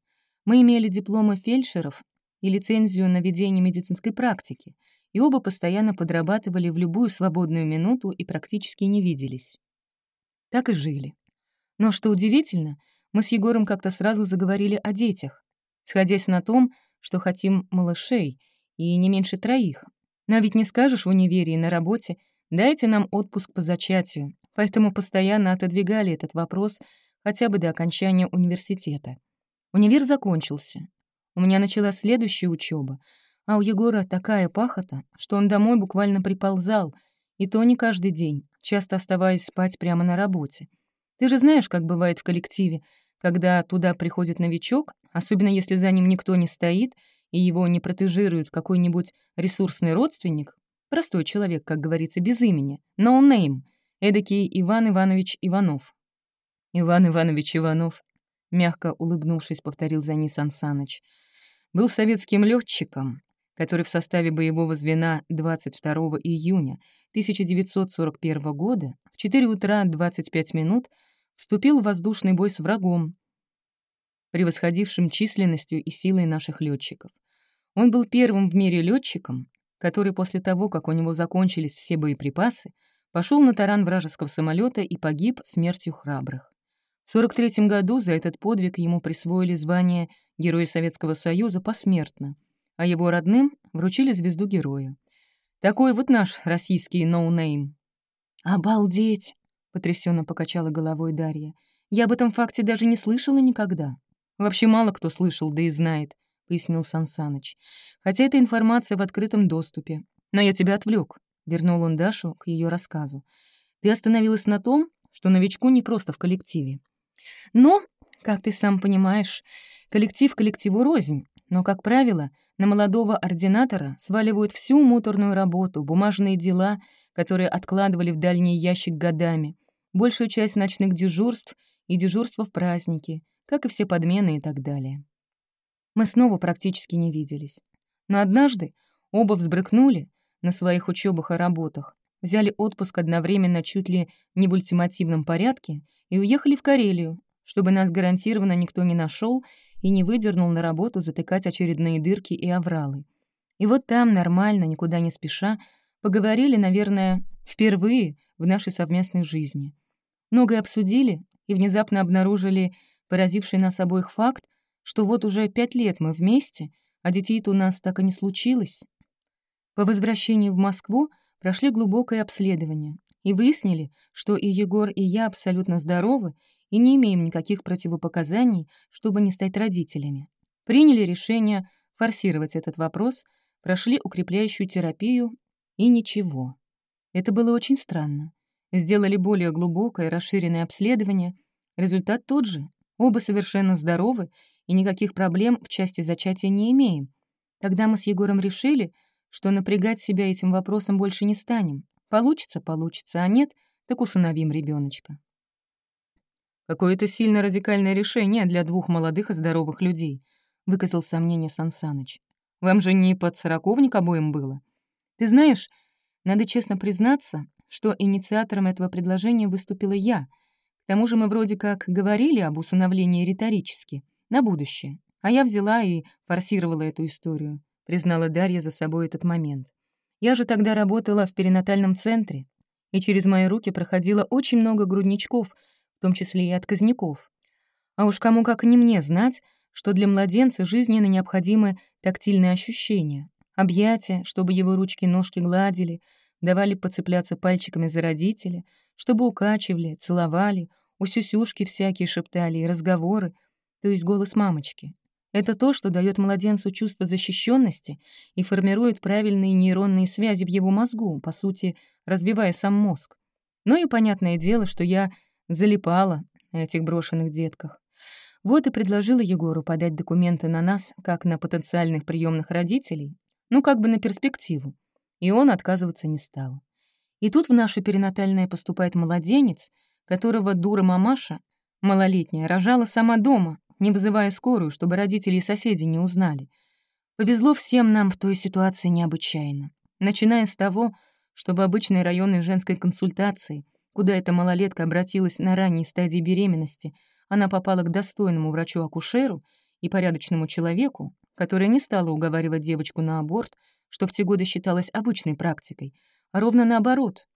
Мы имели дипломы фельдшеров и лицензию на ведение медицинской практики, и оба постоянно подрабатывали в любую свободную минуту и практически не виделись. Так и жили. Но что удивительно, мы с Егором как-то сразу заговорили о детях, сходясь на том, что хотим малышей, и не меньше троих. Но ведь не скажешь в универе и на работе, дайте нам отпуск по зачатию, поэтому постоянно отодвигали этот вопрос хотя бы до окончания университета. Универ закончился. У меня началась следующая учеба, а у Егора такая пахота, что он домой буквально приползал, и то не каждый день, часто оставаясь спать прямо на работе. Ты же знаешь, как бывает в коллективе, когда туда приходит новичок, особенно если за ним никто не стоит и его не протежирует какой-нибудь ресурсный родственник, простой человек, как говорится, без имени, no name, эдакий Иван Иванович Иванов. Иван Иванович Иванов, мягко улыбнувшись, повторил за ней Сан Саныч, был советским летчиком, который в составе боевого звена 22 июня 1941 года в 4 утра 25 минут вступил в воздушный бой с врагом, превосходившим численностью и силой наших летчиков. Он был первым в мире летчиком, который после того, как у него закончились все боеприпасы, пошел на таран вражеского самолета и погиб смертью храбрых. В 43 году за этот подвиг ему присвоили звание Героя Советского Союза посмертно, а его родным вручили звезду Героя. Такой вот наш российский no name. «Обалдеть!» потрясенно покачала головой Дарья. «Я об этом факте даже не слышала никогда. Вообще мало кто слышал, да и знает», — пояснил Сансаныч. «Хотя эта информация в открытом доступе. Но я тебя отвлек. вернул он Дашу к ее рассказу. «Ты остановилась на том, что новичку не просто в коллективе. Но, как ты сам понимаешь, коллектив коллективу рознь, но, как правило, на молодого ординатора сваливают всю муторную работу, бумажные дела, которые откладывали в дальний ящик годами, большую часть ночных дежурств и дежурства в праздники, как и все подмены и так далее. Мы снова практически не виделись. Но однажды оба взбрыкнули на своих учебах и работах, взяли отпуск одновременно чуть ли не в ультимативном порядке и уехали в Карелию, чтобы нас гарантированно никто не нашел и не выдернул на работу затыкать очередные дырки и овралы. И вот там, нормально, никуда не спеша, поговорили, наверное, впервые в нашей совместной жизни. Многое обсудили и внезапно обнаружили поразивший нас обоих факт, что вот уже пять лет мы вместе, а детей-то у нас так и не случилось. По возвращении в Москву прошли глубокое обследование и выяснили, что и Егор, и я абсолютно здоровы и не имеем никаких противопоказаний, чтобы не стать родителями. Приняли решение форсировать этот вопрос, прошли укрепляющую терапию и ничего. Это было очень странно. Сделали более глубокое, расширенное обследование. Результат тот же. Оба совершенно здоровы и никаких проблем в части зачатия не имеем. Тогда мы с Егором решили, что напрягать себя этим вопросом больше не станем. Получится — получится, а нет — так усыновим ребеночка. «Какое-то сильно радикальное решение для двух молодых и здоровых людей», — выказал сомнение Сансаныч. «Вам же не под сороковник обоим было. Ты знаешь, надо честно признаться, что инициатором этого предложения выступила я. К тому же мы вроде как говорили об усыновлении риторически, на будущее. А я взяла и форсировала эту историю признала Дарья за собой этот момент. «Я же тогда работала в перинатальном центре, и через мои руки проходило очень много грудничков, в том числе и отказников. А уж кому как не мне знать, что для младенца жизненно необходимы тактильные ощущения, объятия, чтобы его ручки-ножки гладили, давали поцепляться пальчиками за родителя, чтобы укачивали, целовали, у всякие шептали и разговоры, то есть голос мамочки. Это то, что дает младенцу чувство защищенности и формирует правильные нейронные связи в его мозгу, по сути, развивая сам мозг. Ну и понятное дело, что я залипала на этих брошенных детках. Вот и предложила Егору подать документы на нас, как на потенциальных приемных родителей, ну как бы на перспективу. И он отказываться не стал. И тут в наше перинатальное поступает младенец, которого дура мамаша, малолетняя, рожала сама дома, не вызывая скорую, чтобы родители и соседи не узнали. Повезло всем нам в той ситуации необычайно. Начиная с того, чтобы обычной районной женской консультации, куда эта малолетка обратилась на ранней стадии беременности, она попала к достойному врачу-акушеру и порядочному человеку, которая не стала уговаривать девочку на аборт, что в те годы считалось обычной практикой, а ровно наоборот.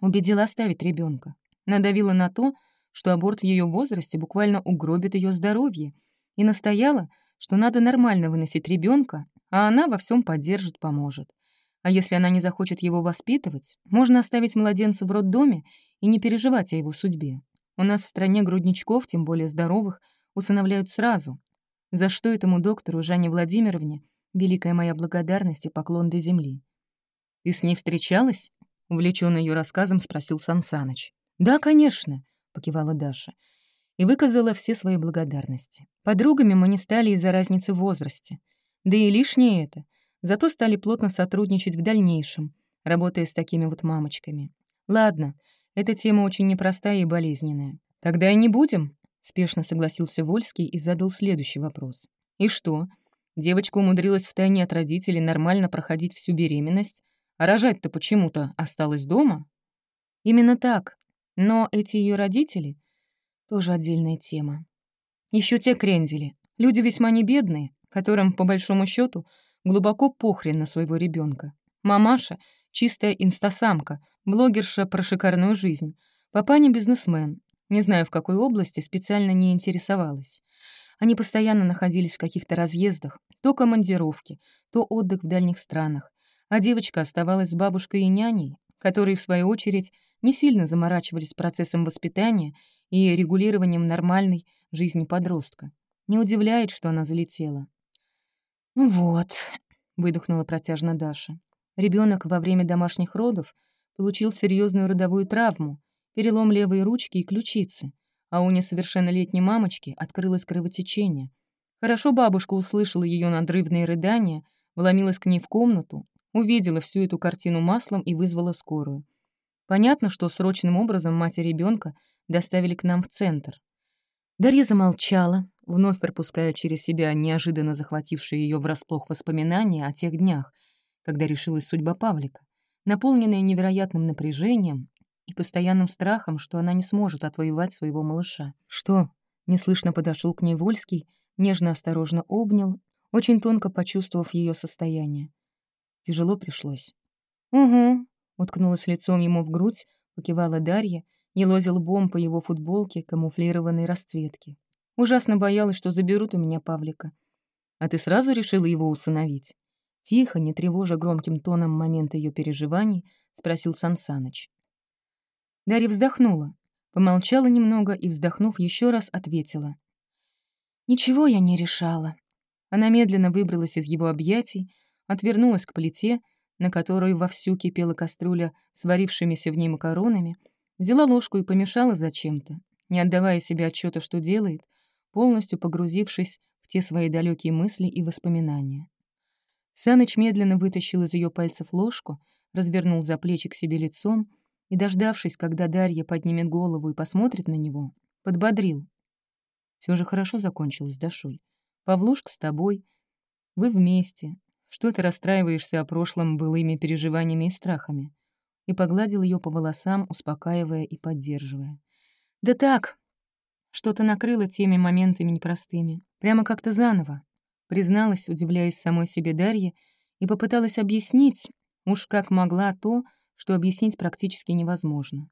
Убедила оставить ребенка, надавила на то, что аборт в ее возрасте буквально угробит ее здоровье, и настояла, что надо нормально выносить ребенка, а она во всем поддержит, поможет. А если она не захочет его воспитывать, можно оставить младенца в роддоме и не переживать о его судьбе. У нас в стране грудничков, тем более здоровых, усыновляют сразу. За что этому доктору Жанне Владимировне великая моя благодарность и поклон до земли. «Ты с ней встречалась?» — увлечённый ее рассказом спросил Сансаныч. «Да, конечно покивала Даша. И выказала все свои благодарности. Подругами мы не стали из-за разницы в возрасте. Да и лишнее это. Зато стали плотно сотрудничать в дальнейшем, работая с такими вот мамочками. Ладно, эта тема очень непростая и болезненная. Тогда и не будем, — спешно согласился Вольский и задал следующий вопрос. «И что? Девочка умудрилась втайне от родителей нормально проходить всю беременность, а рожать-то почему-то осталась дома?» «Именно так. Но эти ее родители — тоже отдельная тема. Еще те крендели, люди весьма небедные, которым, по большому счету, глубоко похрен на своего ребенка. Мамаша — чистая инстасамка, блогерша про шикарную жизнь. Папаня — бизнесмен. Не знаю, в какой области, специально не интересовалась. Они постоянно находились в каких-то разъездах, то командировки, то отдых в дальних странах, а девочка оставалась с бабушкой и няней, которые, в свою очередь, не сильно заморачивались процессом воспитания и регулированием нормальной жизни подростка. Не удивляет, что она залетела. «Ну «Вот», — выдохнула протяжно Даша. Ребенок во время домашних родов получил серьезную родовую травму, перелом левой ручки и ключицы, а у несовершеннолетней мамочки открылось кровотечение. Хорошо бабушка услышала ее надрывные рыдания, вломилась к ней в комнату, увидела всю эту картину маслом и вызвала скорую. Понятно, что срочным образом мать и ребенка доставили к нам в центр. Дарья замолчала, вновь пропуская через себя неожиданно захватившие ее врасплох воспоминания о тех днях, когда решилась судьба Павлика, наполненная невероятным напряжением и постоянным страхом, что она не сможет отвоевать своего малыша. «Что?» — неслышно подошел к ней Вольский, нежно-осторожно обнял, очень тонко почувствовав ее состояние. Тяжело пришлось. «Угу», — уткнулась лицом ему в грудь, покивала Дарья, елозил лбом по его футболке камуфлированной расцветки. Ужасно боялась, что заберут у меня Павлика. А ты сразу решила его усыновить? Тихо, не тревожа громким тоном момент ее переживаний, спросил Сансаныч. Дарья вздохнула, помолчала немного и, вздохнув еще раз, ответила. «Ничего я не решала». Она медленно выбралась из его объятий, отвернулась к плите, на которой вовсю кипела кастрюля с варившимися в ней макаронами, взяла ложку и помешала зачем-то, не отдавая себе отчета, что делает, полностью погрузившись в те свои далекие мысли и воспоминания. Саныч медленно вытащил из ее пальцев ложку, развернул за плечи к себе лицом и, дождавшись, когда Дарья поднимет голову и посмотрит на него, подбодрил. Все же хорошо закончилось, Дашуль. Павлушка с тобой. Вы вместе. Что ты расстраиваешься о прошлом былыми переживаниями и страхами?» И погладил ее по волосам, успокаивая и поддерживая. «Да так, что-то накрыло теми моментами непростыми. Прямо как-то заново. Призналась, удивляясь самой себе Дарье, и попыталась объяснить, уж как могла то, что объяснить практически невозможно.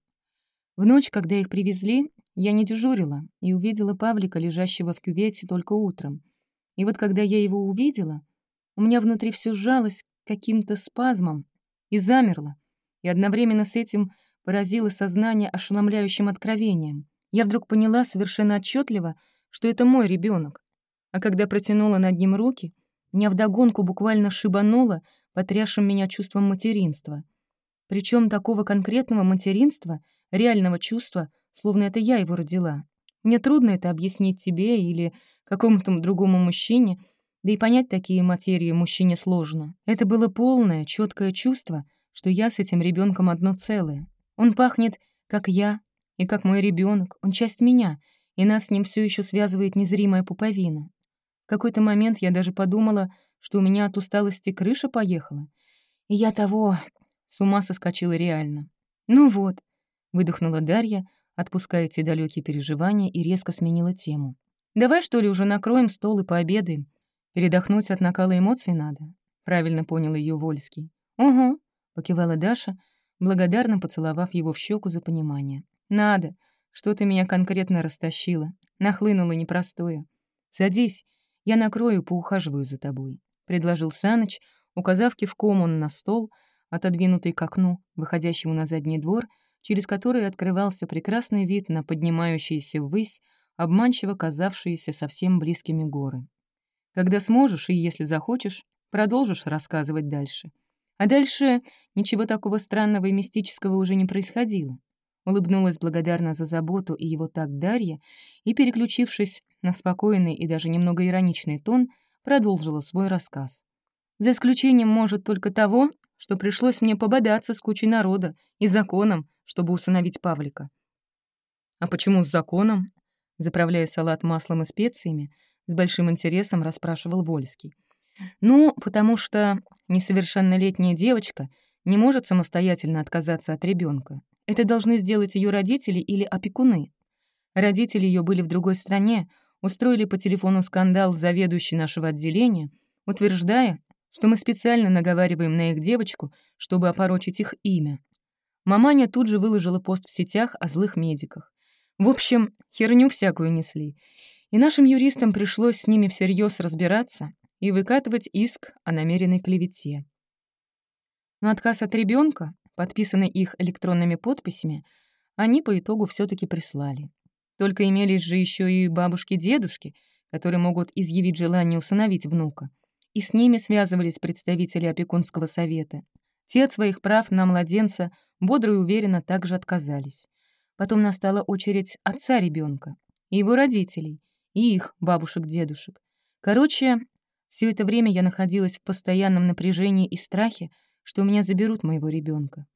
В ночь, когда их привезли, я не дежурила и увидела Павлика, лежащего в кювете, только утром. И вот когда я его увидела, у меня внутри все сжалось каким-то спазмом и замерло, и одновременно с этим поразило сознание ошеломляющим откровением. Я вдруг поняла совершенно отчетливо, что это мой ребенок. А когда протянула над ним руки, меня вдогонку буквально шибануло потрясшим меня чувством материнства. Причем такого конкретного материнства, реального чувства, словно это я его родила. Мне трудно это объяснить тебе или какому-то другому мужчине, да и понять такие материи мужчине сложно. Это было полное, четкое чувство, что я с этим ребенком одно целое. Он пахнет, как я, и как мой ребенок, он часть меня, и нас с ним все еще связывает незримая пуповина. В какой-то момент я даже подумала, что у меня от усталости крыша поехала. И я того... С ума соскочила реально. «Ну вот», — выдохнула Дарья, отпуская эти далекие переживания и резко сменила тему. «Давай, что ли, уже накроем стол и пообедаем? Передохнуть от накала эмоций надо», — правильно понял ее Вольский. «Угу», — покивала Даша, благодарно поцеловав его в щеку за понимание. «Надо. Что-то меня конкретно растащило. Нахлынуло непростое. Садись, я накрою, поухаживаю за тобой», — предложил Саныч, указав кивком он на стол, отодвинутый к окну, выходящему на задний двор, через который открывался прекрасный вид на поднимающиеся ввысь, обманчиво казавшиеся совсем близкими горы. Когда сможешь и если захочешь, продолжишь рассказывать дальше. А дальше ничего такого странного и мистического уже не происходило. Улыбнулась благодарна за заботу и его так Дарья, и, переключившись на спокойный и даже немного ироничный тон, продолжила свой рассказ. За исключением, может, только того, что пришлось мне пободаться с кучей народа и законом, чтобы усыновить Павлика. «А почему с законом?» Заправляя салат маслом и специями, с большим интересом расспрашивал Вольский. «Ну, потому что несовершеннолетняя девочка не может самостоятельно отказаться от ребенка. Это должны сделать ее родители или опекуны. Родители ее были в другой стране, устроили по телефону скандал с заведующей нашего отделения, утверждая, что мы специально наговариваем на их девочку, чтобы опорочить их имя. Маманя тут же выложила пост в сетях о злых медиках. В общем, херню всякую несли. И нашим юристам пришлось с ними всерьез разбираться и выкатывать иск о намеренной клевете. Но отказ от ребенка подписанный их электронными подписями, они по итогу все таки прислали. Только имелись же еще и бабушки-дедушки, которые могут изъявить желание усыновить внука. И с ними связывались представители опекунского совета. Те от своих прав на младенца бодро и уверенно также отказались. Потом настала очередь отца ребенка, и его родителей, и их бабушек-дедушек. Короче, все это время я находилась в постоянном напряжении и страхе, что у меня заберут моего ребенка.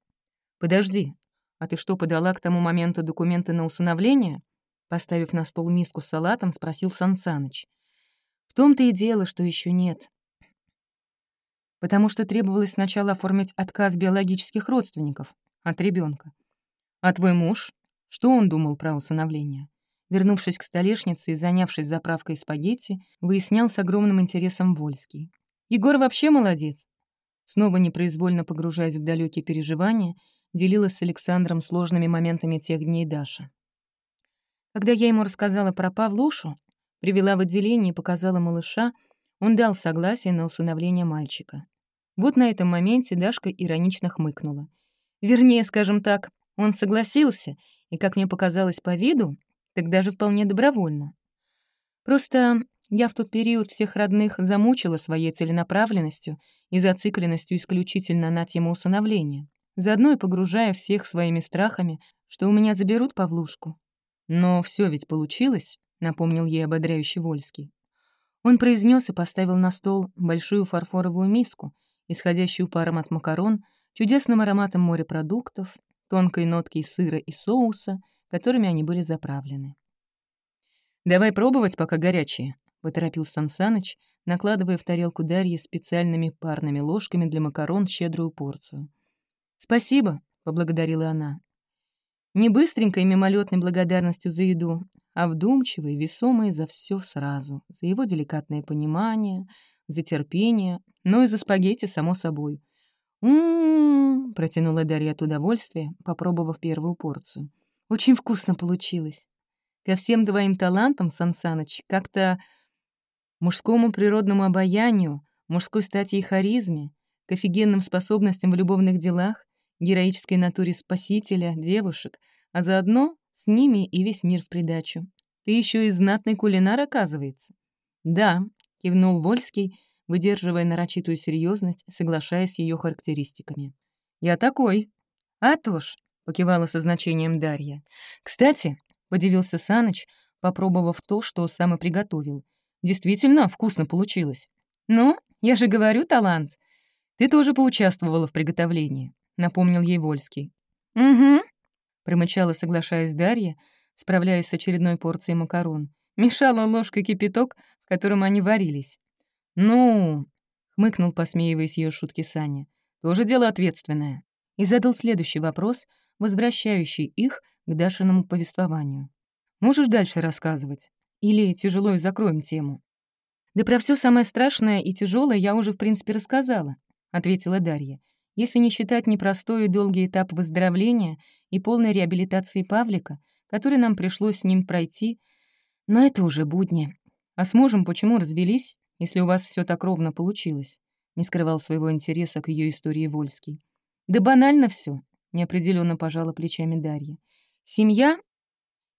«Подожди, а ты что, подала к тому моменту документы на усыновление?» Поставив на стол миску с салатом, спросил Сансаныч. «В том-то и дело, что еще нет. Потому что требовалось сначала оформить отказ биологических родственников от ребенка. А твой муж? Что он думал про усыновление?» Вернувшись к столешнице и занявшись заправкой спагетти, выяснял с огромным интересом Вольский. «Егор вообще молодец!» Снова непроизвольно погружаясь в далекие переживания, делилась с Александром сложными моментами тех дней Даша. Когда я ему рассказала про Павлушу, привела в отделение и показала малыша, он дал согласие на усыновление мальчика. Вот на этом моменте Дашка иронично хмыкнула. Вернее, скажем так, он согласился, и, как мне показалось по виду, так даже вполне добровольно. Просто я в тот период всех родных замучила своей целенаправленностью и зацикленностью исключительно на тему усыновления, заодно и погружая всех своими страхами, что у меня заберут Павлушку. Но все ведь получилось, напомнил ей ободряющий Вольский. Он произнес и поставил на стол большую фарфоровую миску, исходящую паром от макарон, чудесным ароматом морепродуктов, тонкой ноткой сыра и соуса, которыми они были заправлены. «Давай пробовать, пока горячие», — поторопил Сансаныч, накладывая в тарелку Дарьи специальными парными ложками для макарон щедрую порцию. «Спасибо», — поблагодарила она. Не быстренькой мимолетной благодарностью за еду, а вдумчивой, весомой за все сразу, за его деликатное понимание, за терпение, но и за спагетти, само собой. «М-м-м», протянула Дарья от удовольствия, попробовав первую порцию. Очень вкусно получилось. Ко всем твоим талантам, Сансаныч, как-то мужскому природному обаянию, мужской стати и харизме, к офигенным способностям в любовных делах, героической натуре спасителя, девушек, а заодно с ними и весь мир в придачу. Ты еще и знатный кулинар, оказывается. Да, кивнул Вольский, выдерживая нарочитую серьезность, соглашаясь с ее характеристиками. Я такой. А то ж, покивала со значением Дарья. «Кстати», — подивился Саныч, попробовав то, что сам и приготовил. «Действительно вкусно получилось». «Ну, я же говорю, талант. Ты тоже поучаствовала в приготовлении», — напомнил ей Вольский. «Угу», — промычала, соглашаясь Дарья, справляясь с очередной порцией макарон. Мешала ложкой кипяток, в котором они варились. «Ну», — хмыкнул, посмеиваясь ее шутки Саня, — «тоже дело ответственное». И задал следующий вопрос, возвращающий их к Дашиному повествованию. «Можешь дальше рассказывать? Или тяжело и закроем тему?» «Да про все самое страшное и тяжелое я уже, в принципе, рассказала», — ответила Дарья. «Если не считать непростой и долгий этап выздоровления и полной реабилитации Павлика, который нам пришлось с ним пройти, но это уже будни. А с мужем почему развелись, если у вас все так ровно получилось?» Не скрывал своего интереса к ее истории Вольский. «Да банально все неопределенно пожала плечами Дарья. Семья,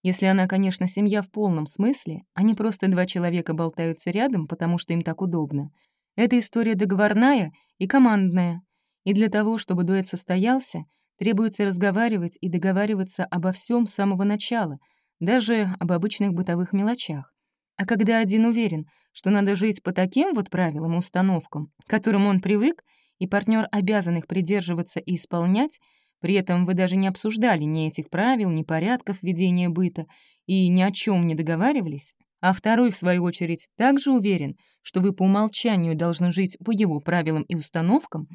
если она, конечно, семья в полном смысле, а не просто два человека болтаются рядом, потому что им так удобно. Эта история договорная и командная. И для того, чтобы дуэт состоялся, требуется разговаривать и договариваться обо всем с самого начала, даже об обычных бытовых мелочах. А когда один уверен, что надо жить по таким вот правилам и установкам, к которым он привык, и партнер обязан их придерживаться и исполнять, при этом вы даже не обсуждали ни этих правил, ни порядков ведения быта и ни о чем не договаривались, а второй, в свою очередь, также уверен, что вы по умолчанию должны жить по его правилам и установкам,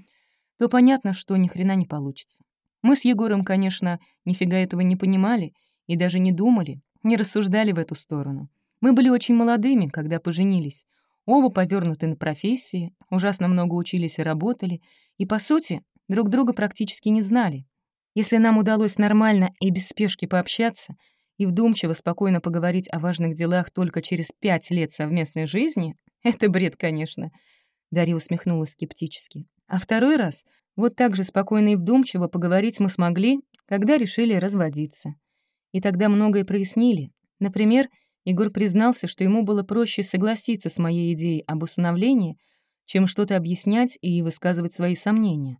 то понятно, что ни хрена не получится. Мы с Егором, конечно, нифига этого не понимали и даже не думали, не рассуждали в эту сторону. Мы были очень молодыми, когда поженились, оба повернуты на профессии, ужасно много учились и работали, и, по сути, друг друга практически не знали. Если нам удалось нормально и без спешки пообщаться и вдумчиво, спокойно поговорить о важных делах только через пять лет совместной жизни, [laughs] это бред, конечно. Дарья усмехнулась скептически. А второй раз вот так же спокойно и вдумчиво поговорить мы смогли, когда решили разводиться. И тогда многое прояснили. Например, Егор признался, что ему было проще согласиться с моей идеей об усыновлении, чем что-то объяснять и высказывать свои сомнения.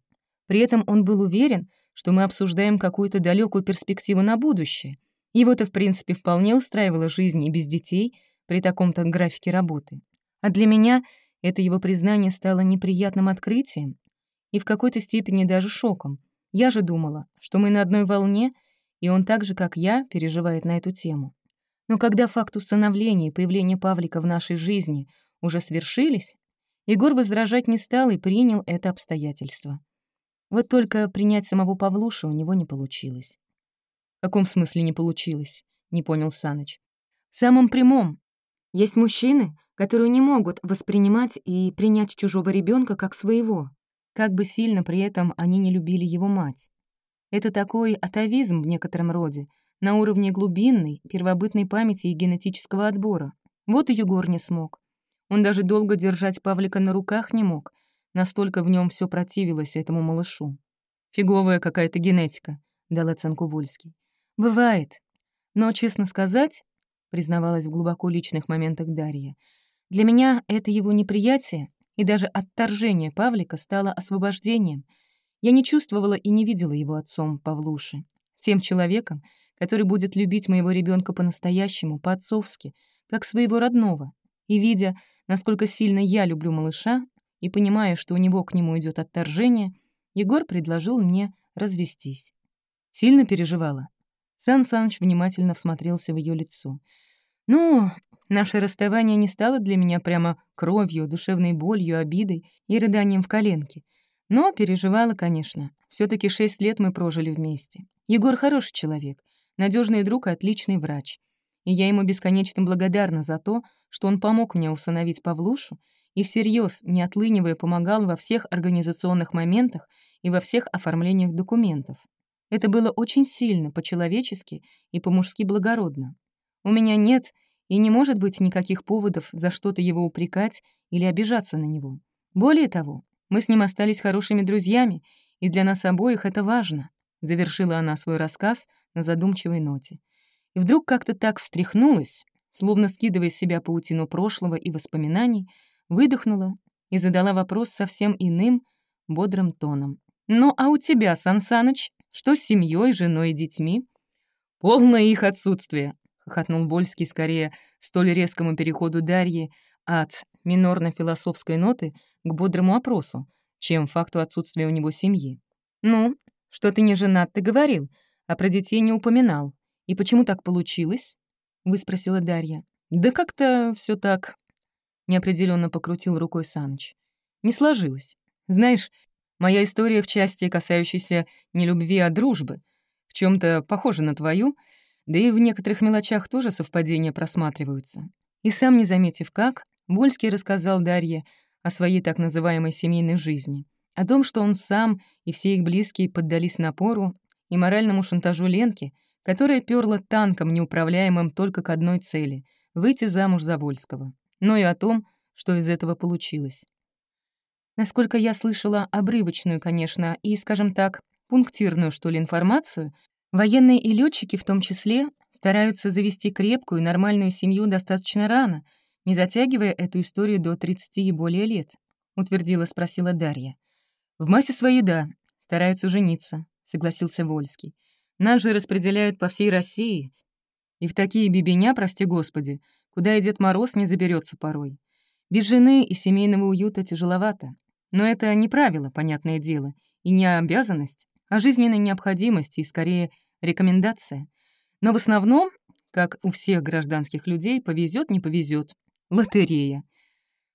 При этом он был уверен, что мы обсуждаем какую-то далекую перспективу на будущее. Его-то, в принципе, вполне устраивала жизнь и без детей при таком-то графике работы. А для меня это его признание стало неприятным открытием и в какой-то степени даже шоком. Я же думала, что мы на одной волне, и он так же, как я, переживает на эту тему. Но когда факт установления и появления Павлика в нашей жизни уже свершились, Егор возражать не стал и принял это обстоятельство. Вот только принять самого Павлуша у него не получилось. «В каком смысле не получилось?» — не понял Саныч. «В самом прямом. Есть мужчины, которые не могут воспринимать и принять чужого ребенка как своего, как бы сильно при этом они не любили его мать. Это такой атовизм в некотором роде, на уровне глубинной, первобытной памяти и генетического отбора. Вот и Егор не смог. Он даже долго держать Павлика на руках не мог, настолько в нем все противилось этому малышу. «Фиговая какая-то генетика», — дал оценку Вольский. «Бывает. Но, честно сказать, — признавалась в глубоко личных моментах Дарья, — для меня это его неприятие и даже отторжение Павлика стало освобождением. Я не чувствовала и не видела его отцом Павлуши, тем человеком, который будет любить моего ребенка по-настоящему, по-отцовски, как своего родного. И видя, насколько сильно я люблю малыша, и понимая, что у него к нему идет отторжение, Егор предложил мне развестись. Сильно переживала. Сан Саныч внимательно всмотрелся в ее лицо. «Ну, наше расставание не стало для меня прямо кровью, душевной болью, обидой и рыданием в коленке. Но переживала, конечно. все таки шесть лет мы прожили вместе. Егор хороший человек, надежный друг и отличный врач. И я ему бесконечно благодарна за то, что он помог мне усыновить Павлушу и всерьез, не отлынивая, помогал во всех организационных моментах и во всех оформлениях документов. Это было очень сильно, по-человечески и по-мужски благородно. У меня нет и не может быть никаких поводов за что-то его упрекать или обижаться на него. Более того, мы с ним остались хорошими друзьями, и для нас обоих это важно. Завершила она свой рассказ на задумчивой ноте. И вдруг как-то так встряхнулась, словно скидывая с себя паутину прошлого и воспоминаний, выдохнула и задала вопрос совсем иным, бодрым тоном. «Ну, а у тебя, Сан Саныч, что с семьей, женой и детьми?» «Полное их отсутствие», — хохотнул Вольский скорее столь резкому переходу Дарьи от минорно-философской ноты к бодрому опросу, чем факту отсутствия у него семьи. «Ну, что ты не женат, ты говорил, а про детей не упоминал. И почему так получилось?» — выспросила Дарья. «Да как-то все так...» — неопределенно покрутил рукой Саныч. «Не сложилось. Знаешь, моя история в части, касающейся не любви, а дружбы, в чем то похожа на твою, да и в некоторых мелочах тоже совпадения просматриваются. И сам, не заметив как, Вольский рассказал Дарье о своей так называемой семейной жизни, о том, что он сам и все их близкие поддались напору и моральному шантажу Ленки, которая перла танком, неуправляемым только к одной цели — выйти замуж за Вольского, но и о том, что из этого получилось. Насколько я слышала обрывочную, конечно, и, скажем так, пунктирную, что ли, информацию, военные и летчики в том числе стараются завести крепкую, нормальную семью достаточно рано, не затягивая эту историю до 30 и более лет, утвердила, спросила Дарья. В массе своей, да, стараются жениться, согласился Вольский. Нас же распределяют по всей России, и в такие бибеня, прости господи, куда и Дед Мороз не заберется порой. Без жены и семейного уюта тяжеловато. Но это не правило, понятное дело, и не обязанность, а жизненная необходимость и, скорее, рекомендация. Но в основном, как у всех гражданских людей, повезет не повезет. Лотерея.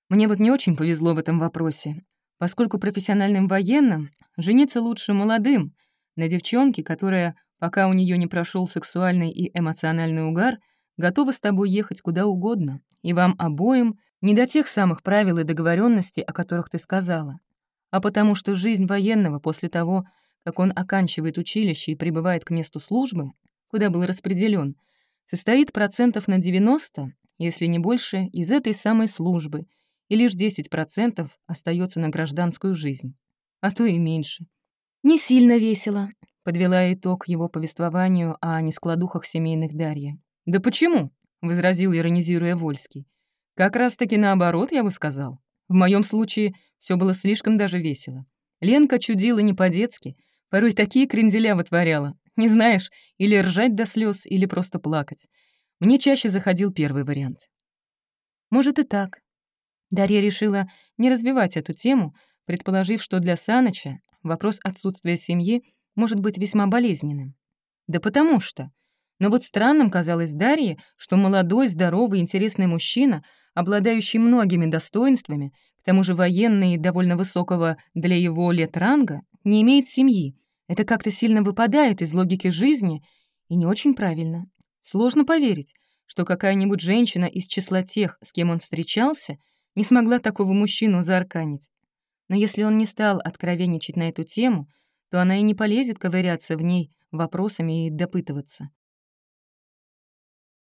Мне вот не очень повезло в этом вопросе, поскольку профессиональным военным жениться лучше молодым, на девчонке, которая, пока у нее не прошел сексуальный и эмоциональный угар, готова с тобой ехать куда угодно, и вам обоим не до тех самых правил и договоренностей, о которых ты сказала, а потому что жизнь военного после того, как он оканчивает училище и прибывает к месту службы, куда был распределен, состоит процентов на 90, если не больше, из этой самой службы, и лишь 10% остается на гражданскую жизнь, а то и меньше. «Не сильно весело», — подвела итог его повествованию о нескладухах семейных Дарья. «Да почему?» — возразил, иронизируя Вольский. Как раз-таки наоборот, я бы сказал. В моем случае все было слишком даже весело. Ленка чудила не по-детски, порой такие кренделя вытворяла. Не знаешь, или ржать до слез, или просто плакать. Мне чаще заходил первый вариант. Может и так. Дарья решила не развивать эту тему, предположив, что для Саныча вопрос отсутствия семьи может быть весьма болезненным. Да потому что. Но вот странным казалось Дарье, что молодой, здоровый, интересный мужчина, обладающий многими достоинствами, к тому же военный и довольно высокого для его лет ранга, не имеет семьи. Это как-то сильно выпадает из логики жизни и не очень правильно. Сложно поверить, что какая-нибудь женщина из числа тех, с кем он встречался, не смогла такого мужчину заарканить. Но если он не стал откровенничать на эту тему, то она и не полезет ковыряться в ней вопросами и допытываться.